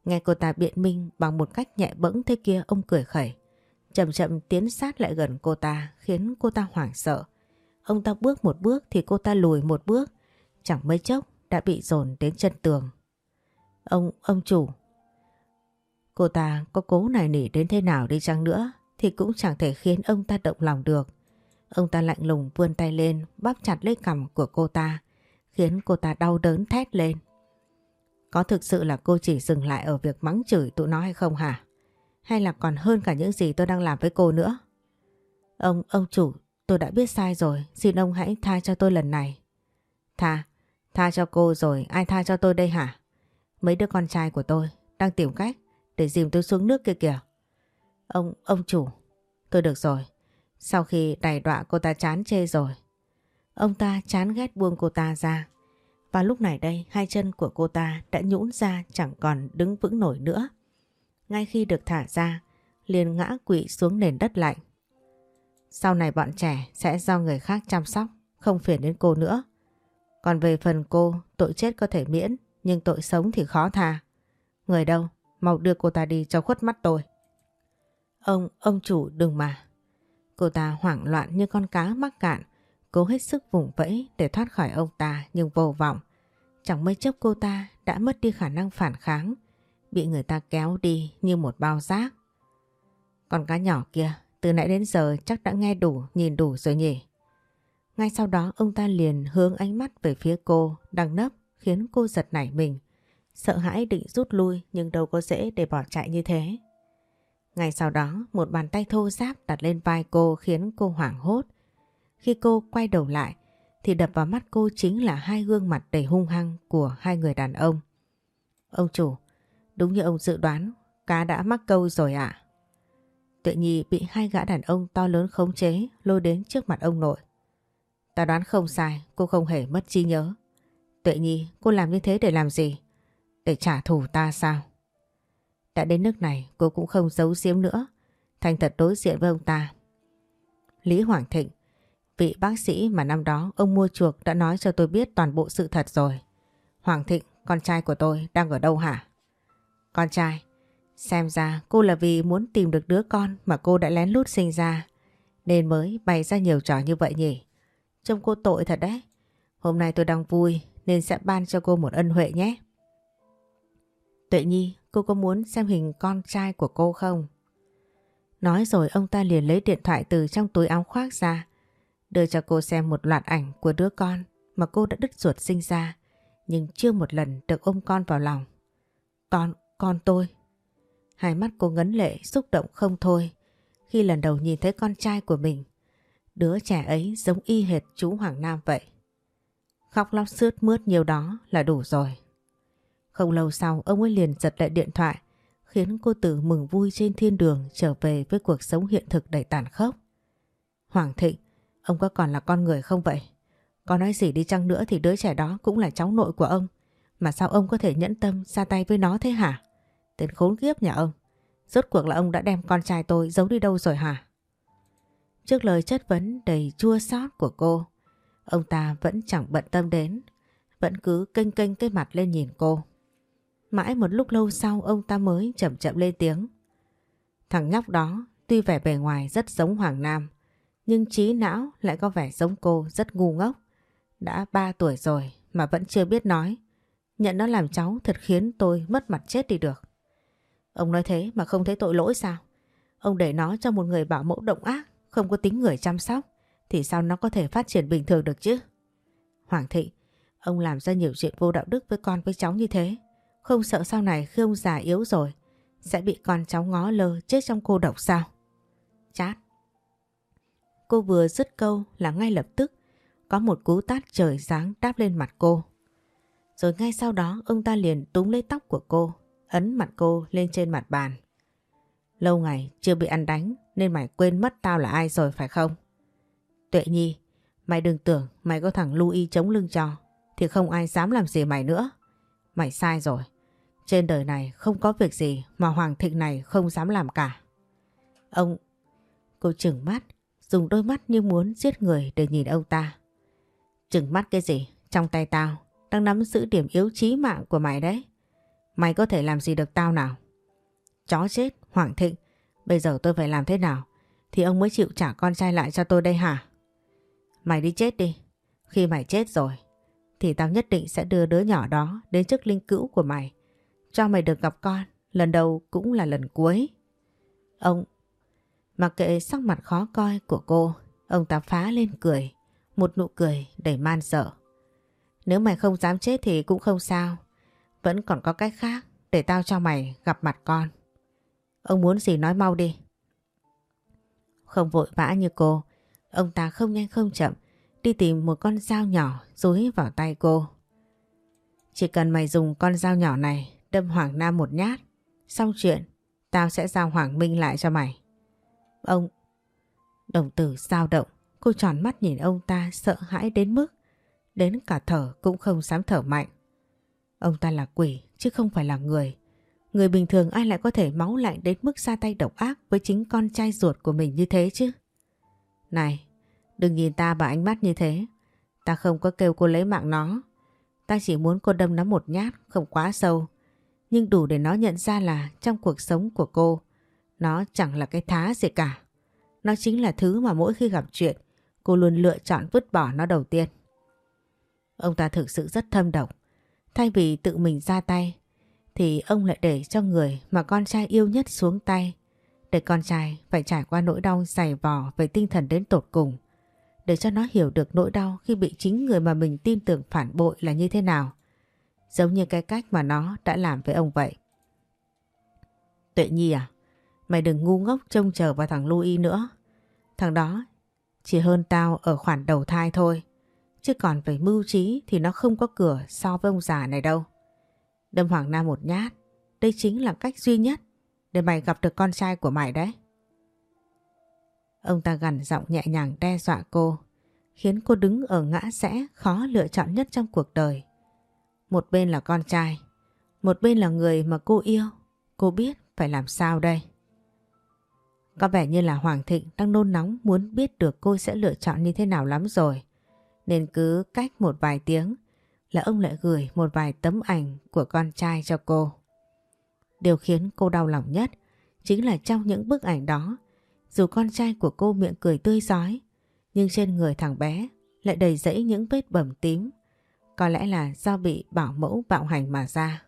Nghe cô ta biện minh bằng một cách nhẹ bẫng thế kia ông cười khẩy. Chậm chậm tiến sát lại gần cô ta khiến cô ta hoảng sợ. Ông ta bước một bước thì cô ta lùi một bước, chẳng mấy chốc đã bị dồn đến chân tường. Ông, ông chủ. Cô ta có cố nài nỉ đến thế nào đi chăng nữa thì cũng chẳng thể khiến ông ta động lòng được. Ông ta lạnh lùng vươn tay lên bóp chặt lấy cằm của cô ta khiến cô ta đau đớn thét lên. Có thực sự là cô chỉ dừng lại ở việc mắng chửi tụi nó hay không hả? Hay là còn hơn cả những gì tôi đang làm với cô nữa? Ông, ông chủ, tôi đã biết sai rồi, xin ông hãy tha cho tôi lần này. Tha, tha cho cô rồi, ai tha cho tôi đây hả? Mấy đứa con trai của tôi đang tìm cách để dìm tôi xuống nước kia kìa. Ông, ông chủ, tôi được rồi. Sau khi đày đọa cô ta chán chê rồi. Ông ta chán ghét buông cô ta ra. Và lúc này đây hai chân của cô ta đã nhũn ra chẳng còn đứng vững nổi nữa. Ngay khi được thả ra, liền ngã quỵ xuống nền đất lạnh. Sau này bọn trẻ sẽ do người khác chăm sóc, không phiền đến cô nữa. Còn về phần cô, tội chết có thể miễn, nhưng tội sống thì khó tha. Người đâu, mau đưa cô ta đi cho khuất mắt tôi. Ông, ông chủ đừng mà. Cô ta hoảng loạn như con cá mắc cạn, cố hết sức vùng vẫy để thoát khỏi ông ta nhưng vô vọng. Chẳng mấy chốc cô ta đã mất đi khả năng phản kháng, bị người ta kéo đi như một bao rác. con cá nhỏ kia, từ nãy đến giờ chắc đã nghe đủ, nhìn đủ rồi nhỉ. Ngay sau đó ông ta liền hướng ánh mắt về phía cô, đang nấp khiến cô giật nảy mình. Sợ hãi định rút lui nhưng đâu có dễ để bỏ chạy như thế. Ngay sau đó một bàn tay thô ráp đặt lên vai cô khiến cô hoảng hốt. Khi cô quay đầu lại thì đập vào mắt cô chính là hai gương mặt đầy hung hăng của hai người đàn ông. Ông chủ, đúng như ông dự đoán, cá đã mắc câu rồi ạ. À? Tuệ Nhi bị hai gã đàn ông to lớn khống chế lôi đến trước mặt ông nội. Ta đoán không sai, cô không hề mất trí nhớ. Tuệ Nhi, cô làm như thế để làm gì? Để trả thù ta sao? Đã đến nước này cô cũng không giấu giếm nữa. Thành thật đối diện với ông ta. Lý Hoàng Thịnh, vị bác sĩ mà năm đó ông mua chuộc đã nói cho tôi biết toàn bộ sự thật rồi. Hoàng Thịnh, con trai của tôi đang ở đâu hả? Con trai, xem ra cô là vì muốn tìm được đứa con mà cô đã lén lút sinh ra nên mới bày ra nhiều trò như vậy nhỉ. Trông cô tội thật đấy. Hôm nay tôi đang vui nên sẽ ban cho cô một ân huệ nhé. Tuệ Nhi, cô có muốn xem hình con trai của cô không? Nói rồi ông ta liền lấy điện thoại từ trong túi áo khoác ra, đưa cho cô xem một loạt ảnh của đứa con mà cô đã đứt ruột sinh ra, nhưng chưa một lần được ôm con vào lòng. Con, con tôi. Hai mắt cô ngấn lệ xúc động không thôi khi lần đầu nhìn thấy con trai của mình. Đứa trẻ ấy giống y hệt chú Hoàng Nam vậy. Khóc lóc sướt mướt nhiều đó là đủ rồi. Không lâu sau ông ấy liền giật lại điện thoại khiến cô tử mừng vui trên thiên đường trở về với cuộc sống hiện thực đầy tàn khốc. Hoàng Thịnh, ông có còn là con người không vậy? Có nói gì đi chăng nữa thì đứa trẻ đó cũng là cháu nội của ông. Mà sao ông có thể nhẫn tâm ra tay với nó thế hả? Tên khốn kiếp nhà ông. Rốt cuộc là ông đã đem con trai tôi giấu đi đâu rồi hả? Trước lời chất vấn đầy chua xót của cô, ông ta vẫn chẳng bận tâm đến, vẫn cứ kênh kênh cái mặt lên nhìn cô. Mãi một lúc lâu sau ông ta mới chậm chậm lên tiếng. Thằng nhóc đó tuy vẻ bề ngoài rất giống Hoàng Nam, nhưng trí não lại có vẻ giống cô rất ngu ngốc. Đã 3 tuổi rồi mà vẫn chưa biết nói. Nhận nó làm cháu thật khiến tôi mất mặt chết đi được. Ông nói thế mà không thấy tội lỗi sao? Ông để nó cho một người bảo mẫu động ác, không có tính người chăm sóc, thì sao nó có thể phát triển bình thường được chứ? Hoàng thị, ông làm ra nhiều chuyện vô đạo đức với con với cháu như thế. Không sợ sau này khi ông già yếu rồi sẽ bị con cháu ngó lơ chết trong cô độc sao? Chát. Cô vừa dứt câu là ngay lập tức có một cú tát trời sáng đáp lên mặt cô. Rồi ngay sau đó ông ta liền túm lấy tóc của cô, ấn mặt cô lên trên mặt bàn. Lâu ngày chưa bị ăn đánh nên mày quên mất tao là ai rồi phải không? Tuệ Nhi, mày đừng tưởng mày có thằng Louis chống lưng cho thì không ai dám làm gì mày nữa. Mày sai rồi. Trên đời này không có việc gì mà Hoàng Thịnh này không dám làm cả. Ông... Cô trừng mắt, dùng đôi mắt như muốn giết người để nhìn ông ta. trừng mắt cái gì? Trong tay tao đang nắm giữ điểm yếu chí mạng của mày đấy. Mày có thể làm gì được tao nào? Chó chết, Hoàng Thịnh, bây giờ tôi phải làm thế nào? Thì ông mới chịu trả con trai lại cho tôi đây hả? Mày đi chết đi. Khi mày chết rồi, thì tao nhất định sẽ đưa đứa nhỏ đó đến trước linh cữu của mày. Cho mày được gặp con, lần đầu cũng là lần cuối. Ông, Mặc kệ sắc mặt khó coi của cô, ông ta phá lên cười, một nụ cười đầy man sợ. Nếu mày không dám chết thì cũng không sao, vẫn còn có cách khác để tao cho mày gặp mặt con. Ông muốn gì nói mau đi. Không vội vã như cô, ông ta không nhanh không chậm đi tìm một con dao nhỏ dối vào tay cô. Chỉ cần mày dùng con dao nhỏ này đâm Hoàng Nam một nhát, xong chuyện tao sẽ giao Hoàng Minh lại cho mày. Ông... Đồng tử dao động, cô tròn mắt nhìn ông ta sợ hãi đến mức đến cả thở cũng không dám thở mạnh. Ông ta là quỷ chứ không phải là người. Người bình thường ai lại có thể máu lạnh đến mức ra tay độc ác với chính con trai ruột của mình như thế chứ? Này, đừng nhìn ta bằng ánh mắt như thế. Ta không có kêu cô lấy mạng nó. Ta chỉ muốn cô đâm nó một nhát, không quá sâu. Nhưng đủ để nó nhận ra là trong cuộc sống của cô, nó chẳng là cái thá gì cả. Nó chính là thứ mà mỗi khi gặp chuyện, cô luôn lựa chọn vứt bỏ nó đầu tiên. Ông ta thực sự rất thâm độc. Thay vì tự mình ra tay, thì ông lại để cho người mà con trai yêu nhất xuống tay. Để con trai phải trải qua nỗi đau dày vò về tinh thần đến tột cùng. Để cho nó hiểu được nỗi đau khi bị chính người mà mình tin tưởng phản bội là như thế nào. Giống như cái cách mà nó đã làm với ông vậy. Tuệ Nhi à, mày đừng ngu ngốc trông chờ vào thằng Louis nữa. Thằng đó chỉ hơn tao ở khoản đầu thai thôi. Chứ còn về mưu trí thì nó không có cửa so với ông già này đâu. Đâm Hoàng Nam một nhát, đây chính là cách duy nhất để mày gặp được con trai của mày đấy. Ông ta gằn giọng nhẹ nhàng đe dọa cô, khiến cô đứng ở ngã rẽ khó lựa chọn nhất trong cuộc đời. Một bên là con trai, một bên là người mà cô yêu, cô biết phải làm sao đây. Có vẻ như là Hoàng Thịnh đang nôn nóng muốn biết được cô sẽ lựa chọn như thế nào lắm rồi. Nên cứ cách một vài tiếng là ông lại gửi một vài tấm ảnh của con trai cho cô. Điều khiến cô đau lòng nhất chính là trong những bức ảnh đó, dù con trai của cô miệng cười tươi giói, nhưng trên người thằng bé lại đầy rẫy những vết bầm tím. Có lẽ là do bị bảo mẫu bạo hành mà ra.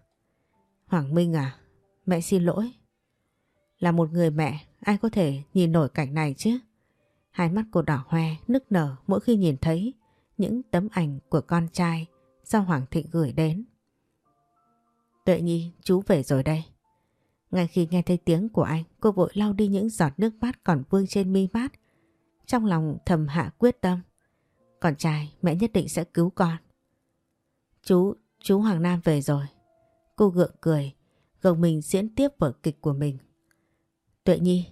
Hoàng Minh à, mẹ xin lỗi. Là một người mẹ, ai có thể nhìn nổi cảnh này chứ? Hai mắt cô đỏ hoe, nức nở mỗi khi nhìn thấy những tấm ảnh của con trai do Hoàng Thịnh gửi đến. Tuệ Nhi, chú về rồi đây. Ngay khi nghe thấy tiếng của anh, cô vội lau đi những giọt nước mắt còn vương trên mi mắt. Trong lòng thầm hạ quyết tâm. Con trai, mẹ nhất định sẽ cứu con. Chú, chú Hoàng Nam về rồi. Cô gượng cười, gồng mình diễn tiếp vở kịch của mình. Tuệ Nhi,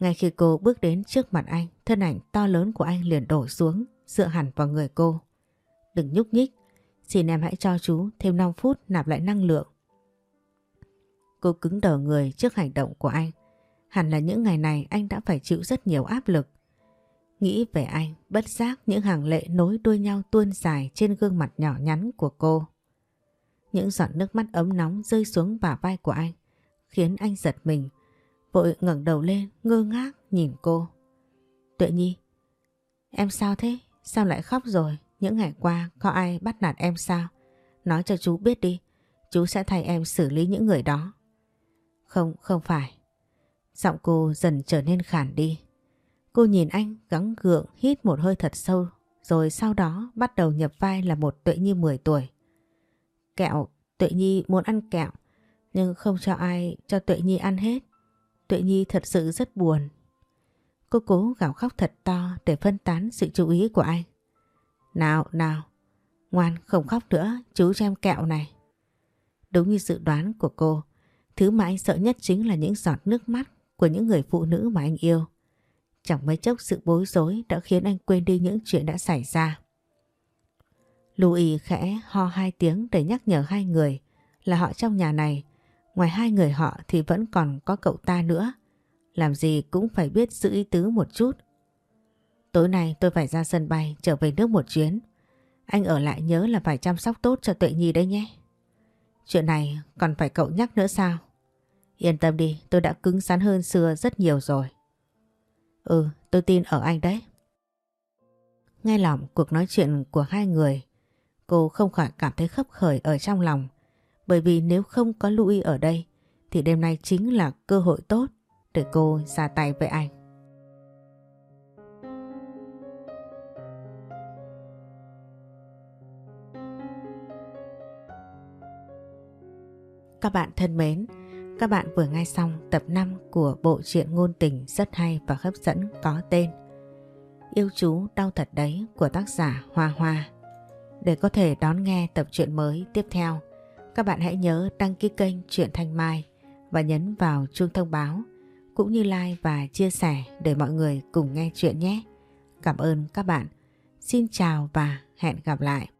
ngay khi cô bước đến trước mặt anh, thân ảnh to lớn của anh liền đổ xuống, dựa hẳn vào người cô. Đừng nhúc nhích, xin em hãy cho chú thêm 5 phút nạp lại năng lượng. Cô cứng đờ người trước hành động của anh. Hẳn là những ngày này anh đã phải chịu rất nhiều áp lực. Nghĩ về anh, bất giác những hàng lệ nối đuôi nhau tuôn dài trên gương mặt nhỏ nhắn của cô. Những giọt nước mắt ấm nóng rơi xuống bả vai của anh, khiến anh giật mình, vội ngẩng đầu lên ngơ ngác nhìn cô. Tuệ Nhi, em sao thế? Sao lại khóc rồi? Những ngày qua có ai bắt nạt em sao? Nói cho chú biết đi, chú sẽ thay em xử lý những người đó. Không, không phải. Giọng cô dần trở nên khản đi. Cô nhìn anh gắng gượng hít một hơi thật sâu rồi sau đó bắt đầu nhập vai là một tuệ nhi 10 tuổi. Kẹo, tuệ nhi muốn ăn kẹo nhưng không cho ai cho tuệ nhi ăn hết. Tuệ nhi thật sự rất buồn. Cô cố gào khóc thật to để phân tán sự chú ý của anh. Nào, nào, ngoan không khóc nữa, chú cho em kẹo này. Đúng như dự đoán của cô, thứ mà anh sợ nhất chính là những giọt nước mắt của những người phụ nữ mà anh yêu. Chẳng mấy chốc sự bối rối đã khiến anh quên đi những chuyện đã xảy ra. Louis khẽ ho hai tiếng để nhắc nhở hai người là họ trong nhà này. Ngoài hai người họ thì vẫn còn có cậu ta nữa. Làm gì cũng phải biết giữ ý tứ một chút. Tối nay tôi phải ra sân bay trở về nước một chuyến. Anh ở lại nhớ là phải chăm sóc tốt cho Tuệ Nhi đấy nhé. Chuyện này còn phải cậu nhắc nữa sao? Yên tâm đi, tôi đã cứng rắn hơn xưa rất nhiều rồi. Ừ, tôi tin ở anh đấy. Nghe lòng cuộc nói chuyện của hai người, cô không khỏi cảm thấy khấp khởi ở trong lòng. Bởi vì nếu không có Louis ở đây, thì đêm nay chính là cơ hội tốt để cô ra tay với anh. Các bạn thân mến, các bạn vừa nghe xong tập 5 của bộ truyện ngôn tình rất hay và hấp dẫn có tên Yêu chú đau thật đấy của tác giả Hoa Hoa. Để có thể đón nghe tập truyện mới tiếp theo, các bạn hãy nhớ đăng ký kênh Truyện Thanh Mai và nhấn vào chuông thông báo cũng như like và chia sẻ để mọi người cùng nghe chuyện nhé. Cảm ơn các bạn. Xin chào và hẹn gặp lại.